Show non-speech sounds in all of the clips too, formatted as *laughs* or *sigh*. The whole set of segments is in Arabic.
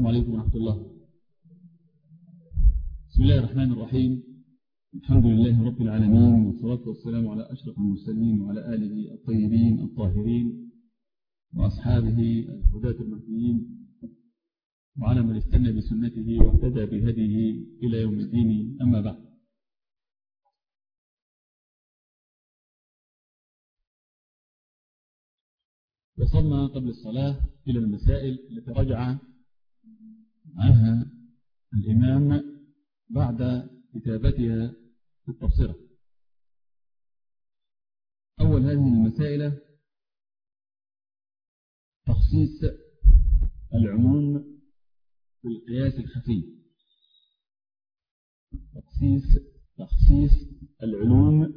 السلام عليكم ورحمة الله. بسم الله الرحمن الرحيم. الحمد لله رب العالمين والصلاة والسلام على أشرف المرسلين وعلى آله الطيبين الطاهرين وأصحابه الهداة المهديين وعلى من استنى بسنته واهتدى بهديه إلى يوم الدين. أما بعد. وصلنا قبل الصلاة إلى المسائل التي رجع عنها الإمام بعد كتابتها في التبصرة أول هذه المسائل تخصيص العموم بالقياس الخفي. تخصيص تخصيص العلوم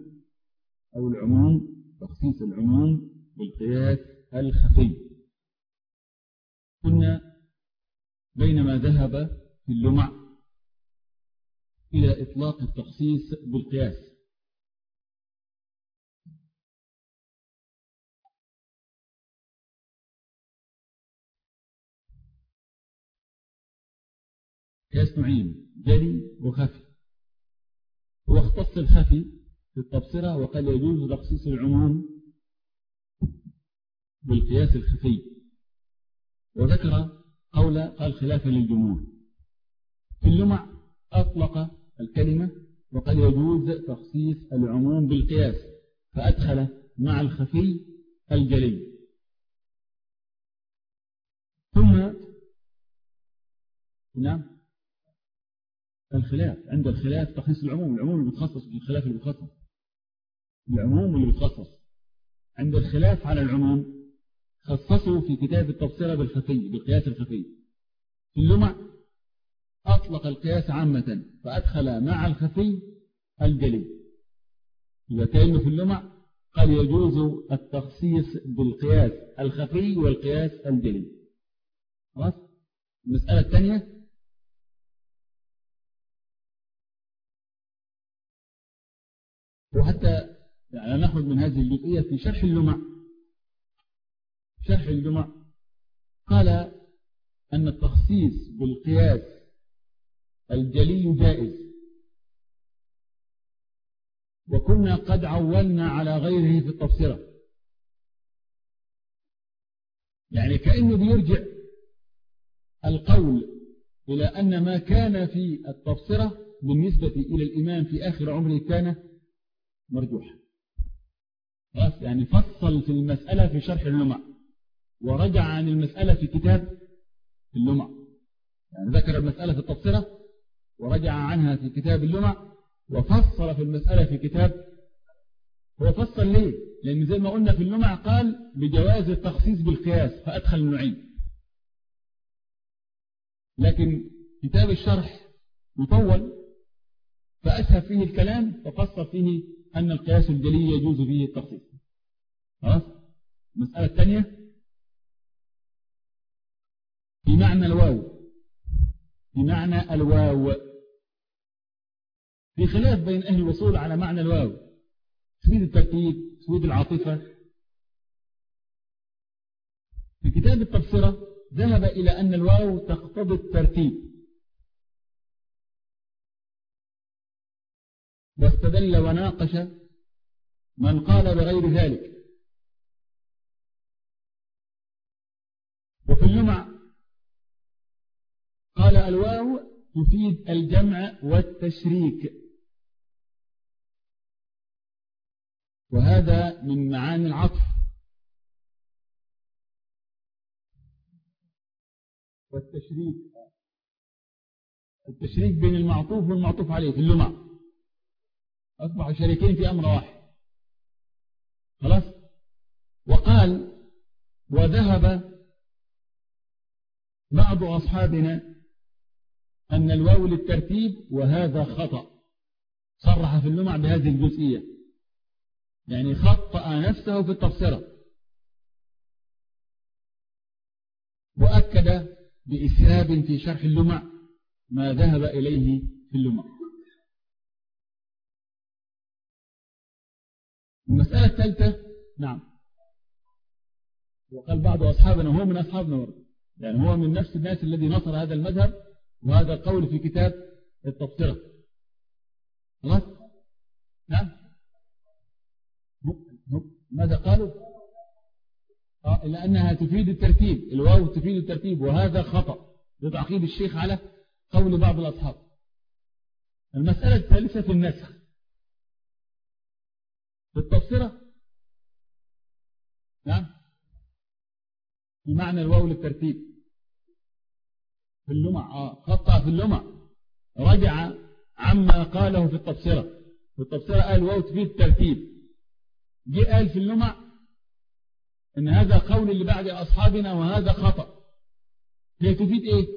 أو العموم تخصيص العموم بالقياس الخفي. كنا بينما ذهب في اللمع إلى إطلاق التخصيص بالقياس. قياس نوعين جلي وخفي هو اختص الخفي في التبصرة وقال يجوز تخصيص العموم بالقياس الخفي. وذكر قول قال خلافا للجمهور. في اللمع أطلق الكلمة وقال يجوز تخصيص العموم بالقياس فأدخل مع الخفي الجلي. ثم نعم. الخلاف عند الخلاف تخصيص العموم العموم اللي بتخصص الخلاف اللي بتخصص العموم اللي بتخصص عند الخلاف على العموم خصصوا في كتاب التبصرة بالخفي بالقياس الخفي في اللمع أطلق القياس عامة فأدخل مع الخفي الجلي إذا كان في اللمع قال يجوز التخصيص بالقياس الخفي والقياس الجلي خلاص؟ المسألة الثانية. وحتى يعني نخرج من هذه الجزئية في شرح اللمع. شرح الجمع قال أن التخصيص بالقياس الجلي جائز. وكنا قد عولنا على غيره في التفسيرة يعني كأنه بيرجع القول إلى أن ما كان في التفسيرة بالنسبة إلى الإمام في آخر عمره كان مرجوحا. يعني فصل في المسألة في شرح اللمع ورجع عن المسألة في كتاب اللمع. يعني ذكر المسألة في التبصرة ورجع عنها في كتاب اللمع وفصل في المسألة في كتاب. هو فصل ليه؟ لأن زي ما قلنا في اللمع قال بجواز التخصيص بالقياس فأدخل النوعين. لكن كتاب الشرح مطول فأسهى فيه الكلام ففصل فيه أن القياس الجلي يجوز فيه التخصيص. خلاص؟ المسألة الثانية بمعنى الواو. بمعنى الواو. في خلاف بين أهل الوصول على معنى الواو. تفيد الترتيب تفيد العاطفة. في كتاب التبصرة ذهب إلى أن الواو تقتضي الترتيب. واستدل وناقش من قال بغير ذلك وفي اللمع قال الواو تفيد الجمع والتشريك. وهذا من معاني العطف. والتشريك. التشريك بين المعطوف والمعطوف عليه في اللمع. أصبح شريكين في أمر واحد. خلاص؟ وقال وذهب بعض أصحابنا أن الواو للترتيب وهذا خطأ. صرح في اللمع بهذه الجزئية. يعني خطأ نفسه في التفسير. وأكد بإسهاب في شرح اللمع ما ذهب إليه في اللمع. المسألة الثالثة نعم. وقال بعض أصحابنا هو من أصحابنا يعني هو من نفس الناس الذي نصر هذا المذهب. وهذا القول في كتاب التبصرة خلاص؟ نعم. ماذا قالوا؟ آه إلا أنها تفيد الترتيب. الواو تفيد الترتيب وهذا خطأ لتعقيد الشيخ على قول بعض الأصحاب. المسألة الثالثة في النسخ. في التبصرة نعم. بمعنى الواو للترتيب. في اللمع. آه خطأ في اللمع. رجع عما قاله في التبصرة. في التبصرة قال واو تفيد الترتيب. جه قال في اللمع إن هذا قول اللي بعد أصحابنا وهذا خطأ. هي تفيد إيه؟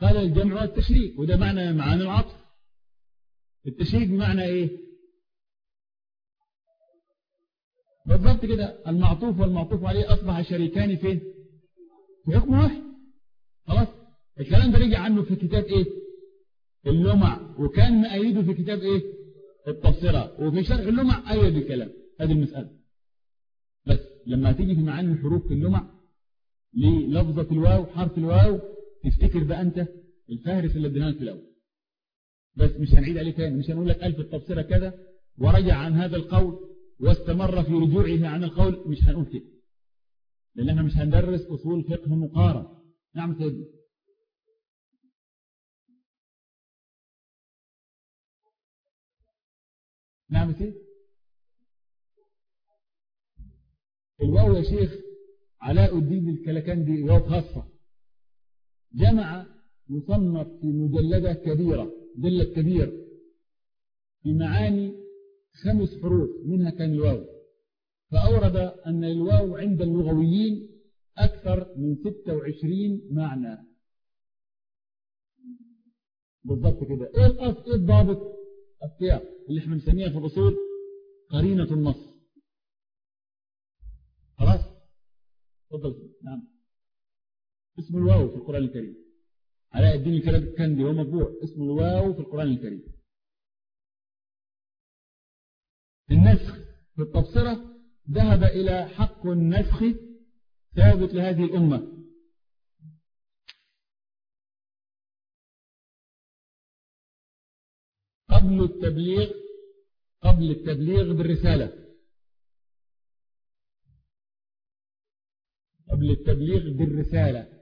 قال الجمع والتشريك. وده معنى معاني العطف. التشريك بمعنى إيه؟ بالضبط كده. المعطوف والمعطوف عليه أصبح شريكان فين في حكم واحد. خلاص؟ الكلام ده رجع عنه في كتاب إيه؟ اللمع. وكان مأيده في كتاب إيه؟ التفسيرات. وفي شرح اللمع أيد الكلام هذه المسألة. بس لما تيجي في معاني الحروف في اللمع للفظة الواو حرف الواو تفتكر بقى أنت الفهرس اللي اديناه في الأول. بس مش هنعيد عليه تاني مش هنقول لك ألف التفسيرة كذا ورجع عن هذا القول واستمر في رجوعه عن القول مش هنقول كده. لأن إحنا مش هندرس أصول فقه مقارن. نعم سيدنا. نعم سيد الواو يا شيخ علاء الدين الكلكندي واو خاصة جمع يصنف في مجلدة كبيرة مجلد كبير في معاني خمس حروف منها كان الواو. فأورد أن الواو عند اللغويين أكثر من 26 معنى. بالضبط كده. إيه إيه الضابط؟ السياق اللي إحنا بنسميها في الأصول قرينة النص. خلاص؟ تفضل. نعم. اسم الواو في القرآن الكريم. علاء الدين الكندي هو مطبوع. اسم الواو في القرآن الكريم. النسخ في التبصرة ذهب إلى حق النسخ ثابت لهذه الأمة. قبل التبليغ قبل التبليغ بالرسالة. قبل التبليغ بالرسالة.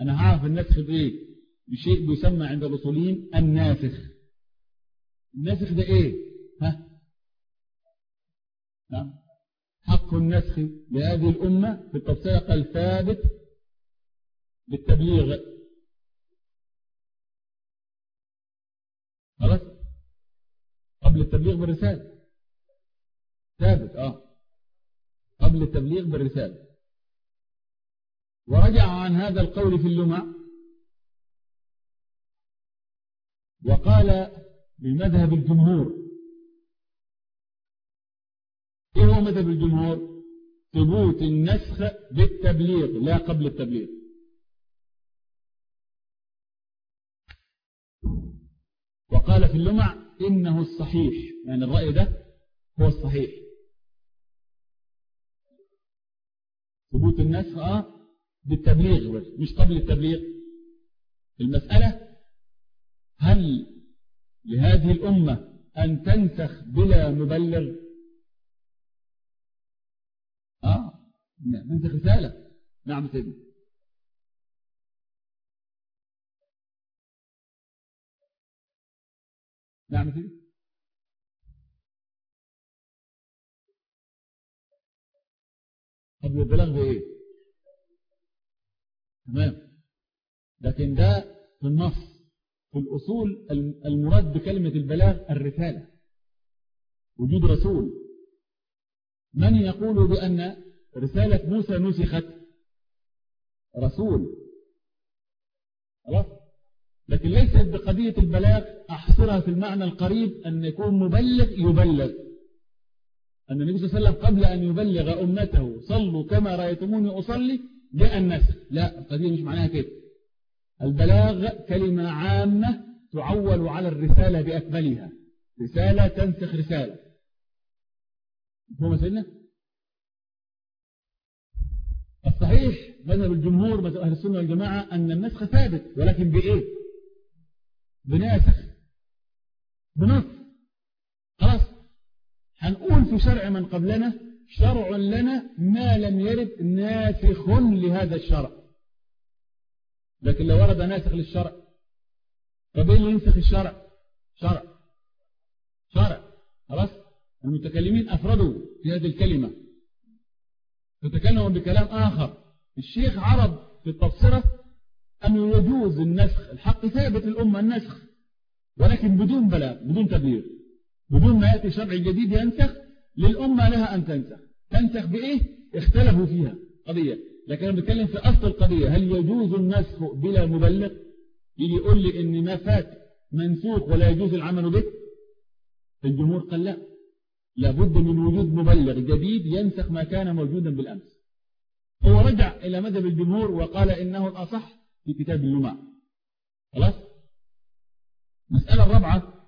أنا هعرف النسخ بإيه بشيء بيسمى عند الأصوليين الناسخ. الناسخ ده إيه؟ ها؟ نعم. حق النسخ لهذه الأمة في التفسير الثابت بالتبليغ. التبليغ بالرسالة. ثابت آه. قبل التبليغ بالرسالة. ورجع عن هذا القول في اللمع. وقال بمذهب الجمهور إيه هو مذهب الجمهور؟ ثبوت النسخ بالتبليغ لا قبل التبليغ. وقال في اللمع إنه الصحيح يعني الرأي ده هو الصحيح. ثبوت النسخ آه بالتبليغ مش قبل التبليغ. المسألة هل لهذه الأمة أن تنسخ بلا مبلغ؟ آه ننسخ رسالة. نعم سيدنا نعم سيدي قبل البلاغ بإيه؟ تمام. لكن ده في النص في الأصول المراد بكلمة البلاغ الرسالة وجود رسول. من يقول بأن رسالة موسى نسخت؟ رسول. خلاص؟ لكن ليست بقضية البلاغ أحصرها في المعنى القريب أن يكون مبلغ يبلغ. أن النبي صلى الله عليه وسلم قبل أن يبلغ أمته صلوا كما رأيتموني أصلي جاء النسخ لا القضية مش معناها كده. البلاغ كلمة عامة تعول على الرسالة بأكملها. رسالة تنسخ رسالة. هو مسألنا الصحيح مذهب الجمهور مذهب أهل السنة والجماعة أن النسخ ثابت ولكن بإيه؟ بناسخ بنص خلاص. هنقول في شرع من قبلنا شرع لنا ما لم يرد ناسخ لهذا الشرع. لكن لو ورد ناسخ للشرع طب إيه اللي ينسخ الشرع؟ شرع. شرع. خلاص؟ المتكلمين أفردوا في هذه الكلمة. تتكلموا بكلام آخر. الشيخ عرض في التبصرة أنه يجوز النسخ الحق ثابت الأمة النسخ ولكن بدون بلاغ بدون تبليغ بدون ما يأتي شرع جديد ينسخ للأمة لها أن تنسخ. تنسخ بإيه؟ اختلفوا فيها قضية. لكن أنا بتكلم في أصل القضية هل يجوز النسخ بلا مبلغ؟ يجي يقول لي إن ما فات منسوخ ولا يجوز العمل به؟ الجمهور قال لا. لابد من وجود مبلغ جديد ينسخ ما كان موجودا بالأمس. هو رجع إلى مذهب الجمهور وقال إنه الأصح في كتاب اللمع. خلاص؟ مسألة الرابعة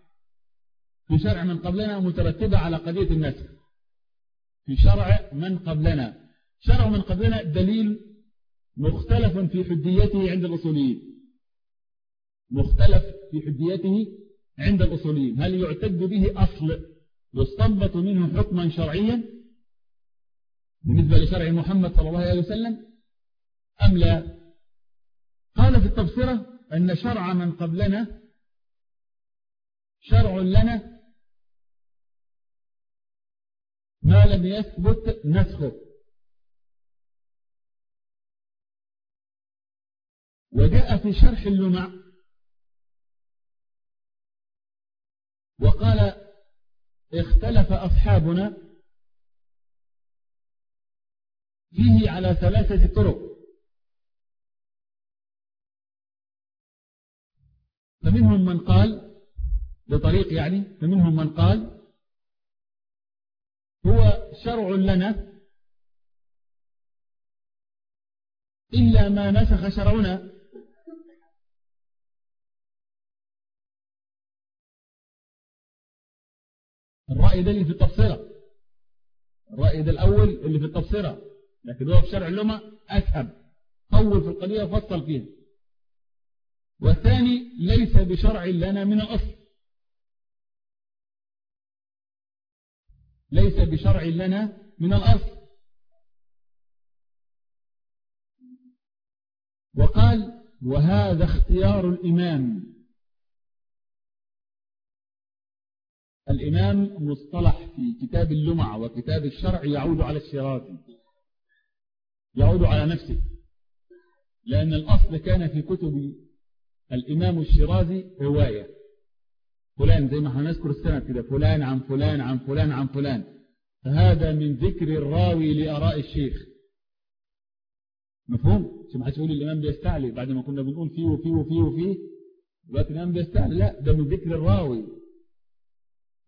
في شرع من قبلنا مترتبة على قضية النسخ. في شرع من قبلنا. شرع من قبلنا دليل مختلف في حديته عند الأصوليين. مختلف في حديته عند الأصوليين. هل يعتد به أصل يستنبط منه حكما شرعيا؟ بالنسبة لشرع محمد صلى الله عليه وسلم أم لا؟ قال في التبصرة أن شرع من قبلنا شرع لنا ما لم يثبت نسخه. وجاء في شرح اللمع وقال اختلف أصحابنا فيه على ثلاثة طرق. فمنهم من قال بطريق يعني فمنهم من قال هو شرع لنا إلا ما نسخ شرعنا. الرأي ده اللي في التفسيرة الرأي ده الأول اللي في التفسيرة لكن هو في شرع اللمة أسهب طول في القضية وفصل فيها. والثاني ليس بشرع لنا من الأصل. ليس بشرع لنا من الأصل. وقال وهذا اختيار الإمام. الإمام مصطلح في كتاب اللمع وكتاب الشرع يعود على الشرازي يعود على نفسه. لأن الأصل كان في كتب الإمام الشرازي رواية. فلان زي ما إحنا السنة كده فلان عن فلان عن فلان عن فلان. فهذا من ذكر الراوي لأراء الشيخ. مفهوم؟ ما حدش يقول الإمام بيستعلي بعد ما كنا بنقول فيه وفيه وفيه وفيه. دلوقتي الإمام بيستعلي. لا ده من ذكر الراوي.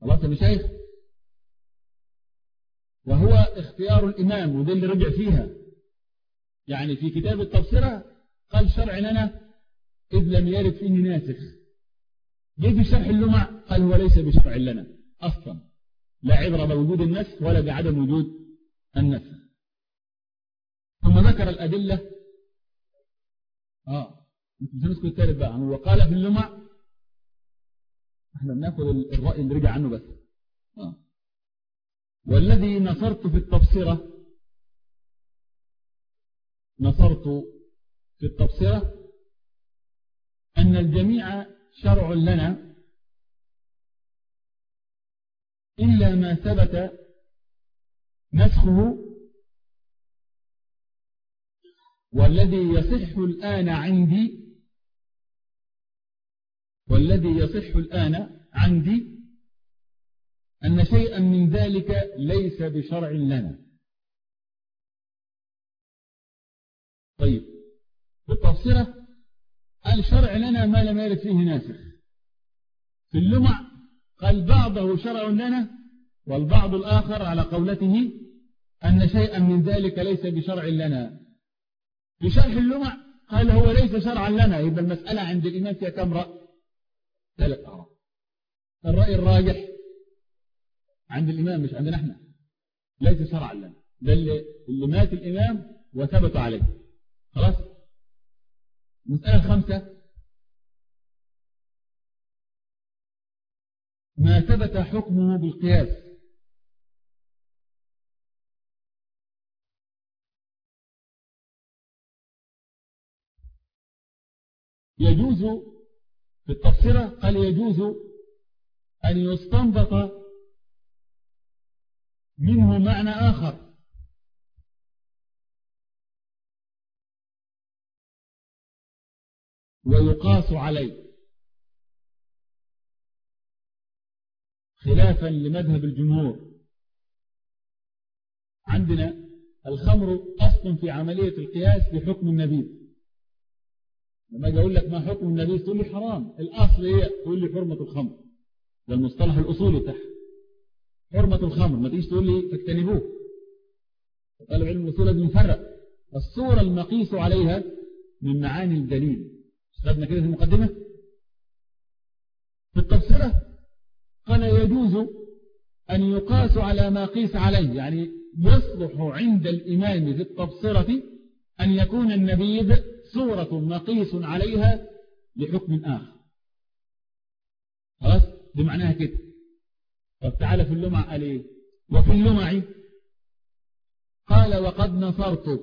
خلاص يا شايف وهو اختيار الإمام وده اللي رجع فيها. يعني في كتاب التبصرة قال شرع لنا إذ لم يرد فيه ناسخ. جه في شرح اللمع قال هو ليس بشرع لنا أصلا. لا عبرة بوجود النسخ ولا بعدم وجود النسخ. ثم ذكر الأدلة. آه مش هنذكر الثالث بقى. وقال في اللمع إحنا بناخد الرأي اللي رجع عنه بس. آه. والذي نصرت في التبصرة نصرت في التبصرة أن الجميع شرع لنا إلا ما ثبت نسخه والذي يصح الآن عندي والذي يصح الآن عندي أن شيئا من ذلك ليس بشرع لنا. طيب بالتفسيرة الشرع لنا ما لم يرد فيه ناسخ. في اللمع قال بعضه شرع لنا والبعض الآخر على قولته أن شيئا من ذلك ليس بشرع لنا. في شرح اللمع قال هو ليس شرعا لنا. يبقى المسألة عند الإمام فيها كم رأي؟ ثلاث أعراض الرأي الراجح عند الإمام مش عندنا إحنا. ليس شرعا لنا. ده اللي, اللي مات الإمام وثبت عليه. خلاص؟ المسألة الخامسة ما ثبت حكمه بالقياس. يجوز في التفسيرة قال يجوز أن يستنبط منه معنى آخر. ويقاس عليه. خلافا لمذهب الجمهور. عندنا الخمر أصل في عملية القياس بحكم النبي. لما أجي أقول لك ما حكم النبي تقول لي حرام. الأصل إيه تقول لي حرمة الخمر. ده المصطلح الأصولي تحت حرمة الخمر. ما تيجي تقول لي فاجتنبوه طالب علم الأصول لازم يفرق الصورة المقيس عليها من معاني الدليل. خدنا كده في المقدمه في التفسيره قال يجوز أن يقاس على ما قيس عليه يعني يصلح عند الإمام في التبصرة أن يكون النبيذ صورة مقيس عليها لحكم آخر. خلاص؟ دي معناها كده. طب تعالى في اللمع قال إيه؟ وفي اللمع قال وقد نصرت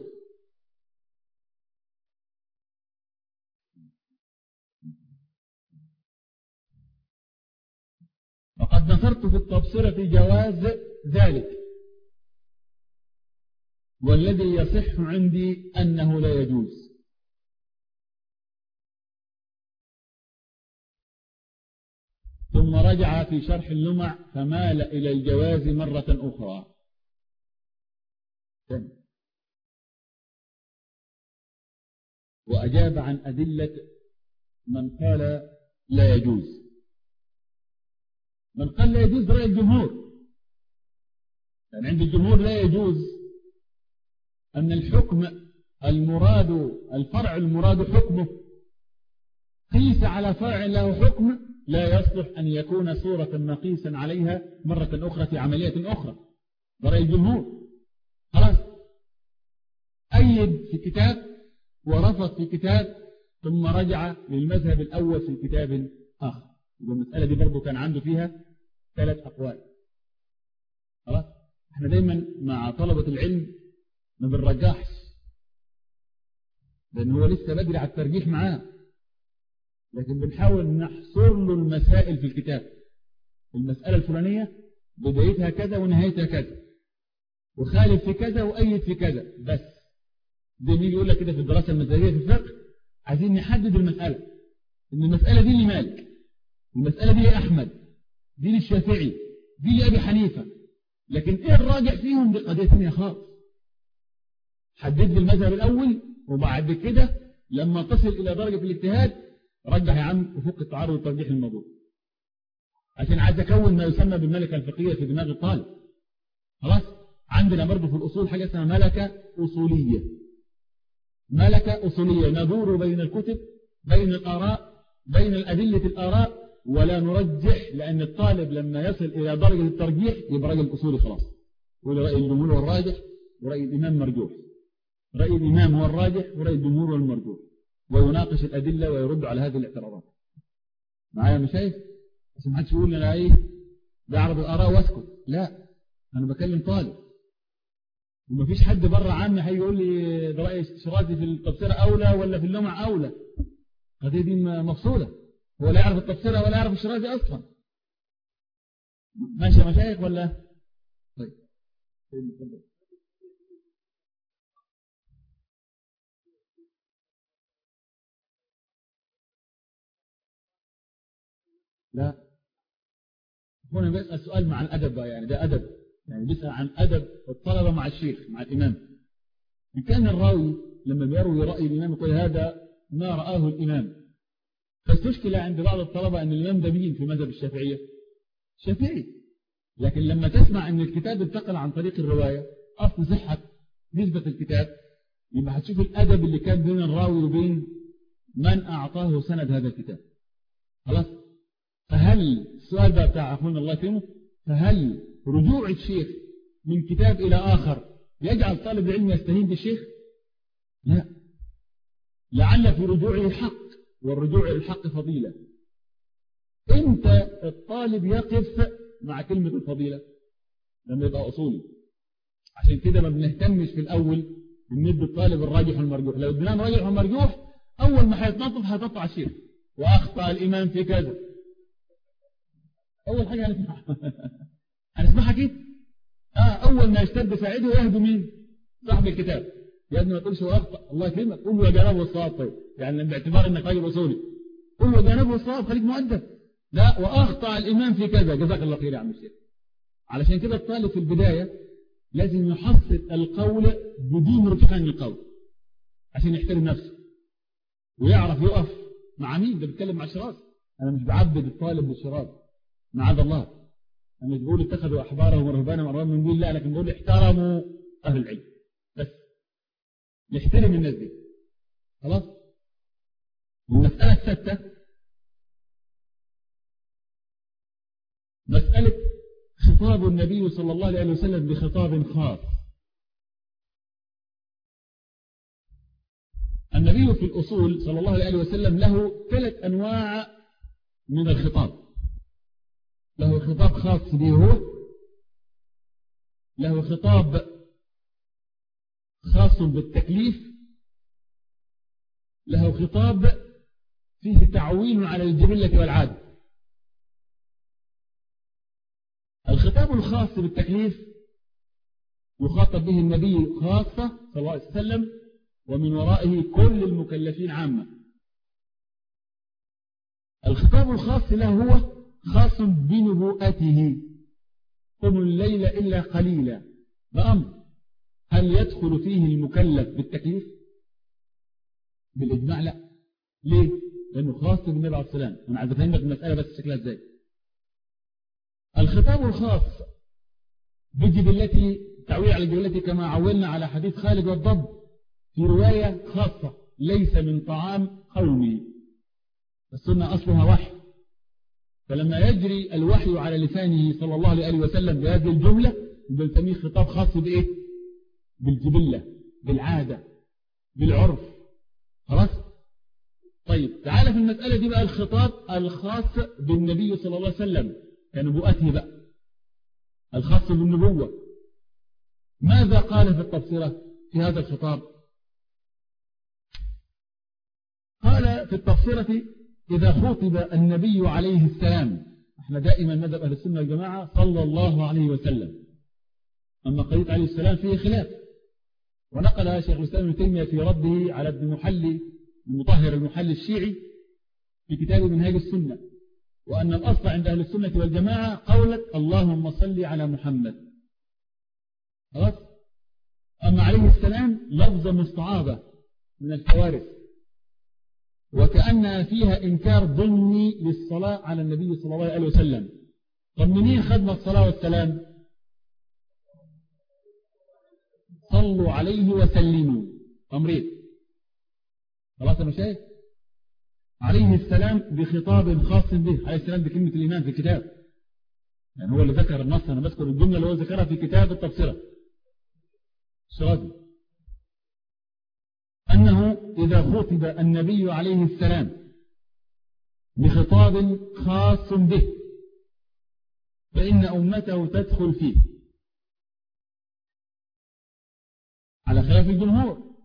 وقد نصرت في التبصرة جواز ذلك. والذي يصح عندي أنه لا يجوز. ثم رجع في شرح اللمع فمال إلى الجواز مرة أخرى. وأجاب عن أدلة من قال لا يجوز. من قال لا يجوز رأي الجمهور. يعني عند الجمهور لا يجوز أن الحكم المراد الفرع المراد حكمه. قيس على فرع له حكم لا يصلح أن يكون صورة مقيسا عليها مرة أخرى في عملية أخرى. برأي الجمهور. خلاص. أيد في كتاب ورفض في كتاب ثم رجع للمذهب الأول في كتاب آخر. المسألة دي برضو كان عنده فيها ثلاث أقوال. خلاص؟ إحنا دايما مع طلبة العلم ما بنرجحش لأن هو لسه بدري على الترجيح معاه. لكن بنحاول نحصر له المسائل في الكتاب. المسألة الفلانية بدايتها كذا ونهايتها كذا. وخالف في كذا وأيد في كذا. بس. ده مين يقول لك كده في الدراسة المزاجية في الفقه عايزين نحدد المسألة. إن المسألة دي لمالك المسألة دي لأحمد دي للشافعي دي لأبي حنيفة. لكن إيه الراجع فيهم؟ دي قضية ثانية خالص حدد المذهب الأول وبعد كده لما تصل إلى درجة الاجتهاد رجح يا عم وفق التعارض وترجيح الموضوع عشان عايز أكون ما يسمى بالملكة الفقهية في دماغ الطالب. خلاص؟ عندنا برضه في الأصول حاجة اسمها ملكة أصولية. ملكة أصولية. ندور بين الكتب بين الآراء بين الأدلة الآراء ولا نرجح لأن الطالب لما يصل إلى درجة الترجيح يبقى راجل اصولي خلاص يقول رأي الجمهور هو الراجح ورأي الإمام مرجوح. رأي الإمام هو الراجح ورأي الجمهور هو المرجوح. ويناقش الأدلة ويرد على هذه الاعتراضات. معايا مش شايف بس ما حدش يقول أنا إيه بعرض الآراء وأسكت. لا أنا بكلم طالب. ومفيش حد بره عني هيقول لي ده رأي شرازي في التفسير أولى ولا في اللمع أولى. هذه دي مفصولة. هو لا يعرف التفسير ولا يعرف الشرازي أصلا. ماشي مشايخ ولا؟ طيب. لا. هنا بيسأل سؤال مع الأدب بقى يعني ده أدب. يعني بيسأل عن أدب الطلبة مع الشيخ مع الإمام. إن كان الراوي لما بيروي رأي الإمام يقول هذا ما رآه الإمام. فاستشكل عند بعض الطلبة أن الإمام ده مين في مذهب الشافعية. شافعي. لكن لما تسمع أن الكتاب انتقل عن طريق الرواية أصل صحة نسبة الكتاب يبقى هتشوف الأدب اللي كان بين الراوي وبين من أعطاه سند هذا الكتاب. خلاص؟ فهل السؤال بقى بتاع أخونا الله يكرمه؟ فهل رجوع الشيخ من كتاب إلى آخر يجعل طالب العلم يستهين بالشيخ؟ لا. لعل في رجوعه حق. والرجوع إلى الحق فضيلة. إمتى الطالب يقف مع كلمة الفضيلة. لما يبقى أصولي. عشان كده ما بنهتمش في الأول بندي الطالب الراجح والمرجوح. لو اديناه الراجح والمرجوح أول ما هيتنطف هيتنطف الشيخ وأخطأ الإمام في كذا. أول حاجة هنسمعها. *laughs* هنسمعها كده آه أول ما يشتد ساعده يهدو مين؟ صاحب الكتاب. يا ابني ما تقولش هو أخطأ. الله يكرمك. قول يا جناب والصواب. طيب. يعني باعتبار إنك راجل له يا جناب والصواب خليك مؤدب. لا وأخطأ الإمام في كذا. جزاك الله خير يا عم الشيخ. علشان كده الطالب في البداية لازم يحصل القول بدون رجحان القول عشان يحترم نفسه ويعرف يقف مع مين؟ ده بيتكلم مع الشراز أنا مش بعبد الطالب بالشراز معاذ الله. أنا مش بقول اتخذوا أحبارهم ورهبانهم أربابا من دون الله لكن بقول احترموا أهل العلم. بس. نحترم الناس دي. خلاص؟ المسألة *laughs* السادسة مسألة خطاب النبي صلى الله عليه وسلم بخطاب خاص. النبي في الأصول صلى الله عليه وسلم له ثلاث أنواع من الخطاب. له خطاب خاص به هو له خطاب خاص بالتكليف له خطاب فيه تعوين على الجبلة والعادة الخطاب الخاص بالتكليف يخاطب به النبي خاصة صلى الله عليه وسلم ومن ورائه كل المكلفين عامة. الخطاب الخاص له هو خاص بنبوءته. قم الليل إلا قليلا. بأمر. هل يدخل فيه المكلف بالتكليف؟ بالإجماع لا. ليه؟ لأنه خاص بالنبي عليه السلام أنا عايز أفهمك المسألة بس شكلها إزاي. الخطاب الخاص بجبلته تعويل على جبلته كما عولنا على حديث خالد والضب في رواية خاصة ليس من طعام قومي. السنة أصلها وحي. فلما يجري الوحي على لسانه صلى الله عليه وسلم بهذه الجملة بنسميه خطاب خاص بإيه؟ بالجبلة بالعادة بالعرف. خلاص؟ طيب تعالى في المسألة دي بقى الخطاب الخاص بالنبي صلى الله عليه وسلم كنبوءته بقى الخاص بالنبوة. ماذا قال في التفسيرة في هذا الخطاب؟ قال في التفسيرة إذا خطب النبي عليه السلام إحنا دائما مذهب أهل السنة والجماعة صلى الله عليه وسلم. أما قضية عليه السلام فيه خلاف. ونقل شيخ الإسلام ابن تيمية في رده على ابن محلي المطهر المحلي الشيعي في كتاب منهاج السنة وأن الأصل عند أهل السنة والجماعة قولة اللهم صل على محمد. خلاص؟ أما عليه السلام لفظ مستعابة من الكوارث وكأنها فيها إنكار ضمني للصلاة على النبي صلى الله عليه وسلم. طب منين خدنا الصلاة والسلام؟ صلوا عليه وسلموا. أمرين. خلاص أنا شايف عليه السلام بخطاب خاص به. عليه السلام بكلمة الإيمان في الكتاب. يعني هو اللي ذكر النص. أنا بذكر الجملة اللي هو ذكرها في كتاب التفسيرة الشرازي أنه إذا خطب النبي عليه السلام بخطاب خاص به فإن أمته تدخل فيه. على خلاف الجمهور.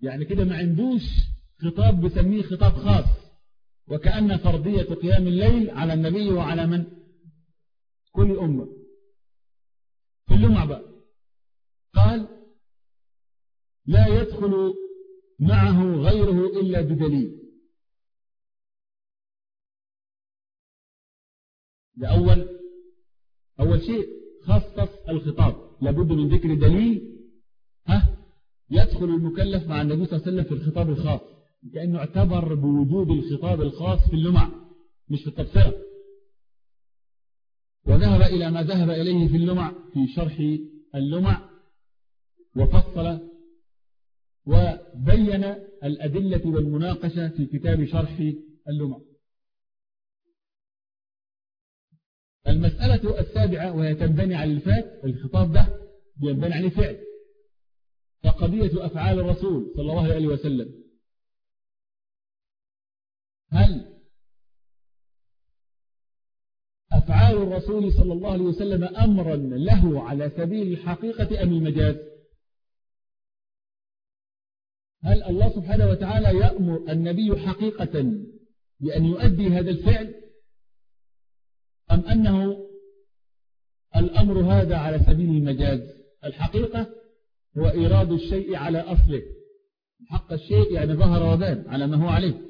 يعني كده ما عندوش خطاب بسميه خطاب خاص وكأن فرضية قيام الليل على النبي وعلى من؟ كل أمة. كل مع بقى. قال لا يدخل معه غيره إلا بدليل. ده أول أول شيء خصص الخطاب. لابد من ذكر دليل. ها؟ يدخل المكلف مع النبي صلى الله عليه وسلم في الخطاب الخاص. كأنه اعتبر بوجود الخطاب الخاص في اللمع مش في التفسير. وذهب إلى ما ذهب إليه في اللمع في شرح اللمع وفصل وبين الأدلة والمناقشة في كتاب شرح اللمع. المسألة السابعة وهي تنبني على الفات الخطاب ده ينبني عليه فعل فقضية أفعال الرسول صلى الله عليه وسلم. هل أفعال الرسول صلى الله عليه وسلم أمرا له على سبيل الحقيقة أم المجاز؟ هل الله سبحانه وتعالى يأمر النبي حقيقة بأن يؤدي هذا الفعل؟ أم أنه الأمر هذا على سبيل المجاز؟ الحقيقة هو إيراد الشيء على أصله. حق الشيء يعني ظهر وبان على ما هو عليه.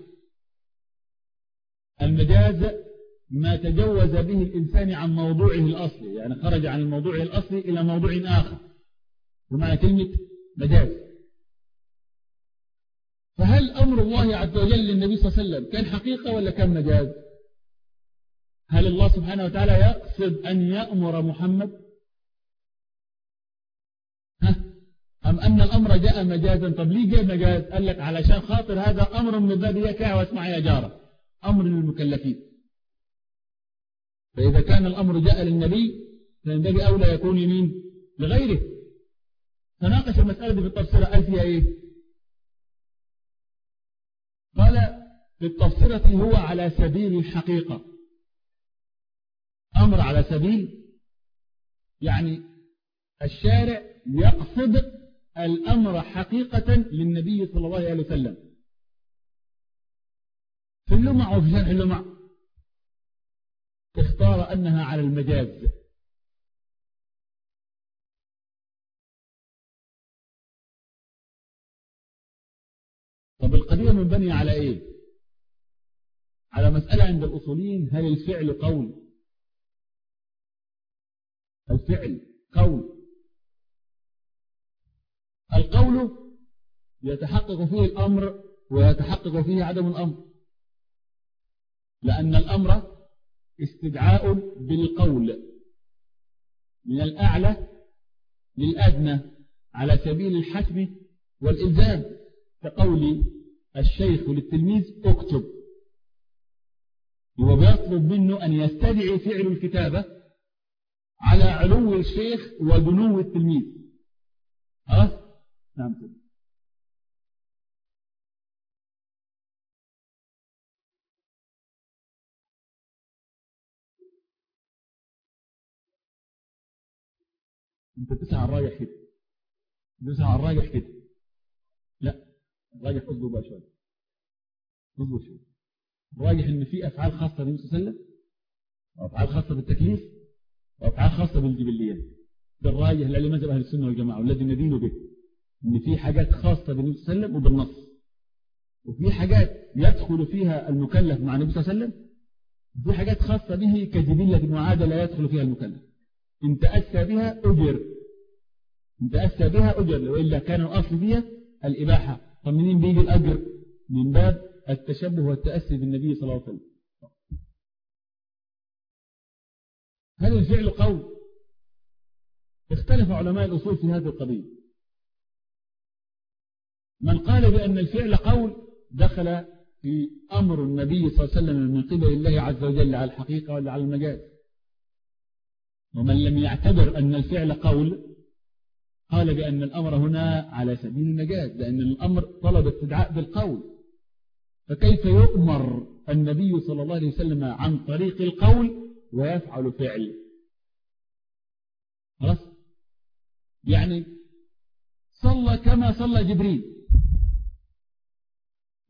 المجاز ما تجوز به الإنسان عن موضوعه الأصلي يعني خرج عن الموضوع الأصلي إلى موضوع آخر. بمعنى كلمة مجاز. فهل أمر الله عز وجل للنبي صلى الله عليه وسلم كان حقيقة ولا كان مجاز؟ هل الله سبحانه وتعالى يقصد أن يأمر محمد؟ ها؟ أم أن الأمر جاء مجازا؟ طب ليه جاء مجاز؟ قال لك علشان خاطر هذا أمر من باب واسمع يا جارة. أمر للمكلفين فإذا كان الأمر جاء للنبي فينبغي أولى يكون يمين لغيره. تناقش المسألة دي في التفسير قال فيها إيه؟ قال في التفسيرة هو على سبيل الحقيقة. أمر على سبيل يعني الشارع يقصد الأمر حقيقة للنبي صلى الله عليه وسلم. في اللمع وفي شرح اللمع اختار أنها على المجاز. طب القضية منبنية على إيه؟ على مسألة عند الأصوليين هل الفعل قول؟ الفعل قول. القول يتحقق فيه الأمر ويتحقق فيه عدم الأمر. لأن الأمر استدعاء بالقول من الأعلى للأدنى على سبيل الحسم والإلزام كقول الشيخ للتلميذ اكتب. هو بيطلب منه أن يستدعي فعل الكتابة على علو الشيخ ودنو التلميذ. خلاص نعم أنت تسعى الراجح كده. تسعى الراجح كده. لا الراجح اصبر بقى شوية. اصبر شوية. الراجح إن في أفعال خاصة بالنبي صلى الله عليه وسلم وافعال خاصة بالتكليف وافعال خاصة بالجبليات ده الراجح اللي مذهب أهل السنة والجماعة والذي ندين به. إن في حاجات خاصة بالنبي صلى الله عليه وسلم وبالنص. وفي حاجات يدخل فيها المكلف مع النبي صلى الله عليه وسلم وفي حاجات خاصة به كجبله وعاده لا يدخل فيها المكلف. إن تأسى بها أجر. إن تأسى بها أجر. وإلا كان الأصل فيها الإباحة. طب منين بيجي الأجر؟ من باب التشبه والتأسي بالنبي صلى الله عليه وسلم. هل الفعل قول. اختلف علماء الأصول في هذه القضية. من قال بأن الفعل قول دخل في أمر النبي صلى الله عليه وسلم من قبل الله عز وجل على الحقيقة ولا على المجاز. ومن لم يعتبر أن الفعل قول قال بأن الأمر هنا على سبيل المجاز لأن الأمر طلب استدعاء بالقول. فكيف يؤمر النبي صلى الله عليه وسلم عن طريق القول ويفعل فعل؟ خلاص؟ يعني صلى كما صلى جبريل.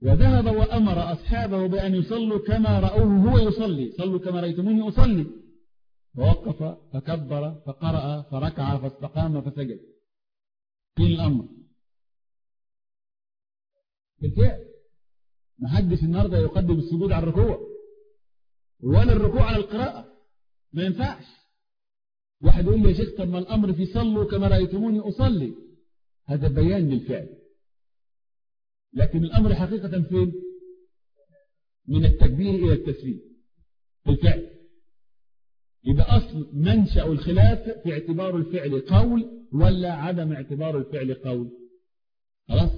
وذهب وأمر أصحابه بأن يصلوا كما رأوه هو يصلي. صلوا كما رأيتموني أصلي. فوقف فكبر فقرأ فركع فاستقام فسجد. في الأمر. بالفعل. ما حدش النهارده يقدم السجود على الركوع. ولا الركوع على القراءة. ما ينفعش. واحد يقول لي يا شيخ طب ما الأمر في صلوا كما رأيتموني أصلي. هذا بيان للفعل. لكن الأمر حقيقة فين؟ من التكبير إلى التسليم. بالفعل. يبقى أصل منشأ الخلاف في اعتبار الفعل قول ولا عدم اعتبار الفعل قول. خلاص؟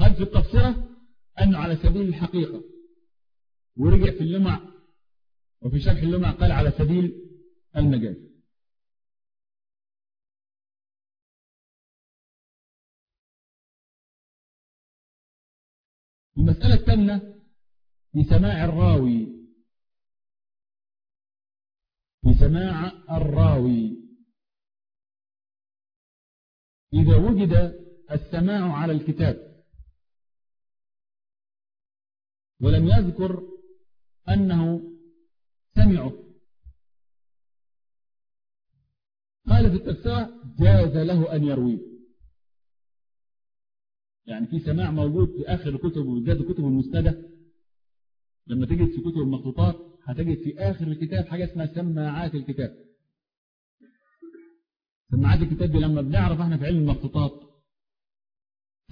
حذف التفسيرة أنه على سبيل الحقيقة. ورجع في اللمع وفي شرح اللمع قال على سبيل المجاز. المسألة الثامنة سماع الراوي. في سماع الراوي. إذا وجد السماع على الكتاب ولم يذكر أنه سمعه. قال في التفسير جاز له أن يرويه. يعني في سماع موجود في آخر الكتب وبالذات الكتب المسندة لما تجد في كتب المخطوطات هتجد في آخر الكتاب حاجة اسمها سماعات الكتاب. سماعات الكتاب دي لما بنعرف إحنا في علم المخطوطات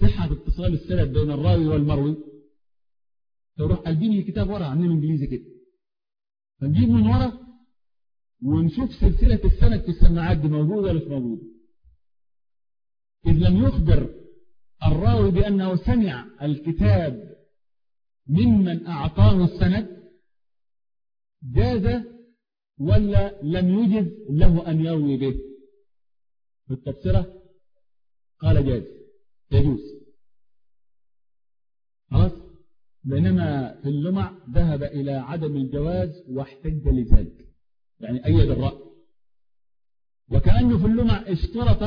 صحة اتصال السند بين الراوي والمروي. تروح قلبين الكتاب ورا عاملين انجليزي كده. فنجيب من ورا ونشوف سلسلة السند في السماعات دي موجودة ولا مش موجودة. إذ لم يخبر الراوي بأنه سمع الكتاب ممن أعطاه السند جاز ولا لم يجز له أن يروي به؟ في التبصرة قال جاز يجوز. خلاص؟ بينما في اللمع ذهب إلى عدم الجواز واحتج لذلك يعني أيد الرأي. وكأنه في اللمع اشترط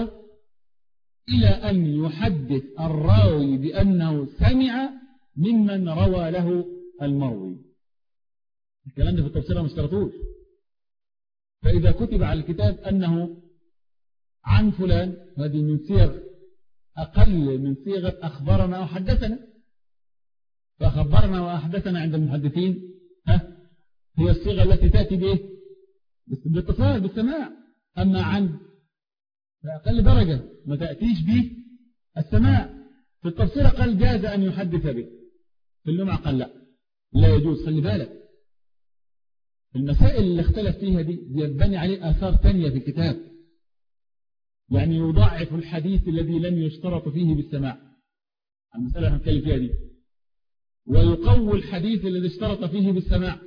إلى أن يحدث الراوي بأنه سمع ممن روى له المروي. الكلام ده في التفسير ما اشترطوش. فإذا كتب على الكتاب أنه عن فلان هذه من صيغ أقل من صيغة أخبرنا أو حدثنا فأخبرنا وأحدثنا عند المحدثين ها هي الصيغة التي تأتي به باتصال بالسماع. أما عن فأقل درجة ما تأتيش به السماع. في التفسير قال جاز أن يحدث به. في اللمع قال لا. لا يجوز خلي بالك. المسائل اللي اختلف فيها دي يبني عليه آثار تانية في الكتاب. يعني يضعف الحديث الذي لم يشترط فيه بالسماع. المسألة هنتكلم فيها دي. ويقوي الحديث الذي اشترط فيه بالسماع.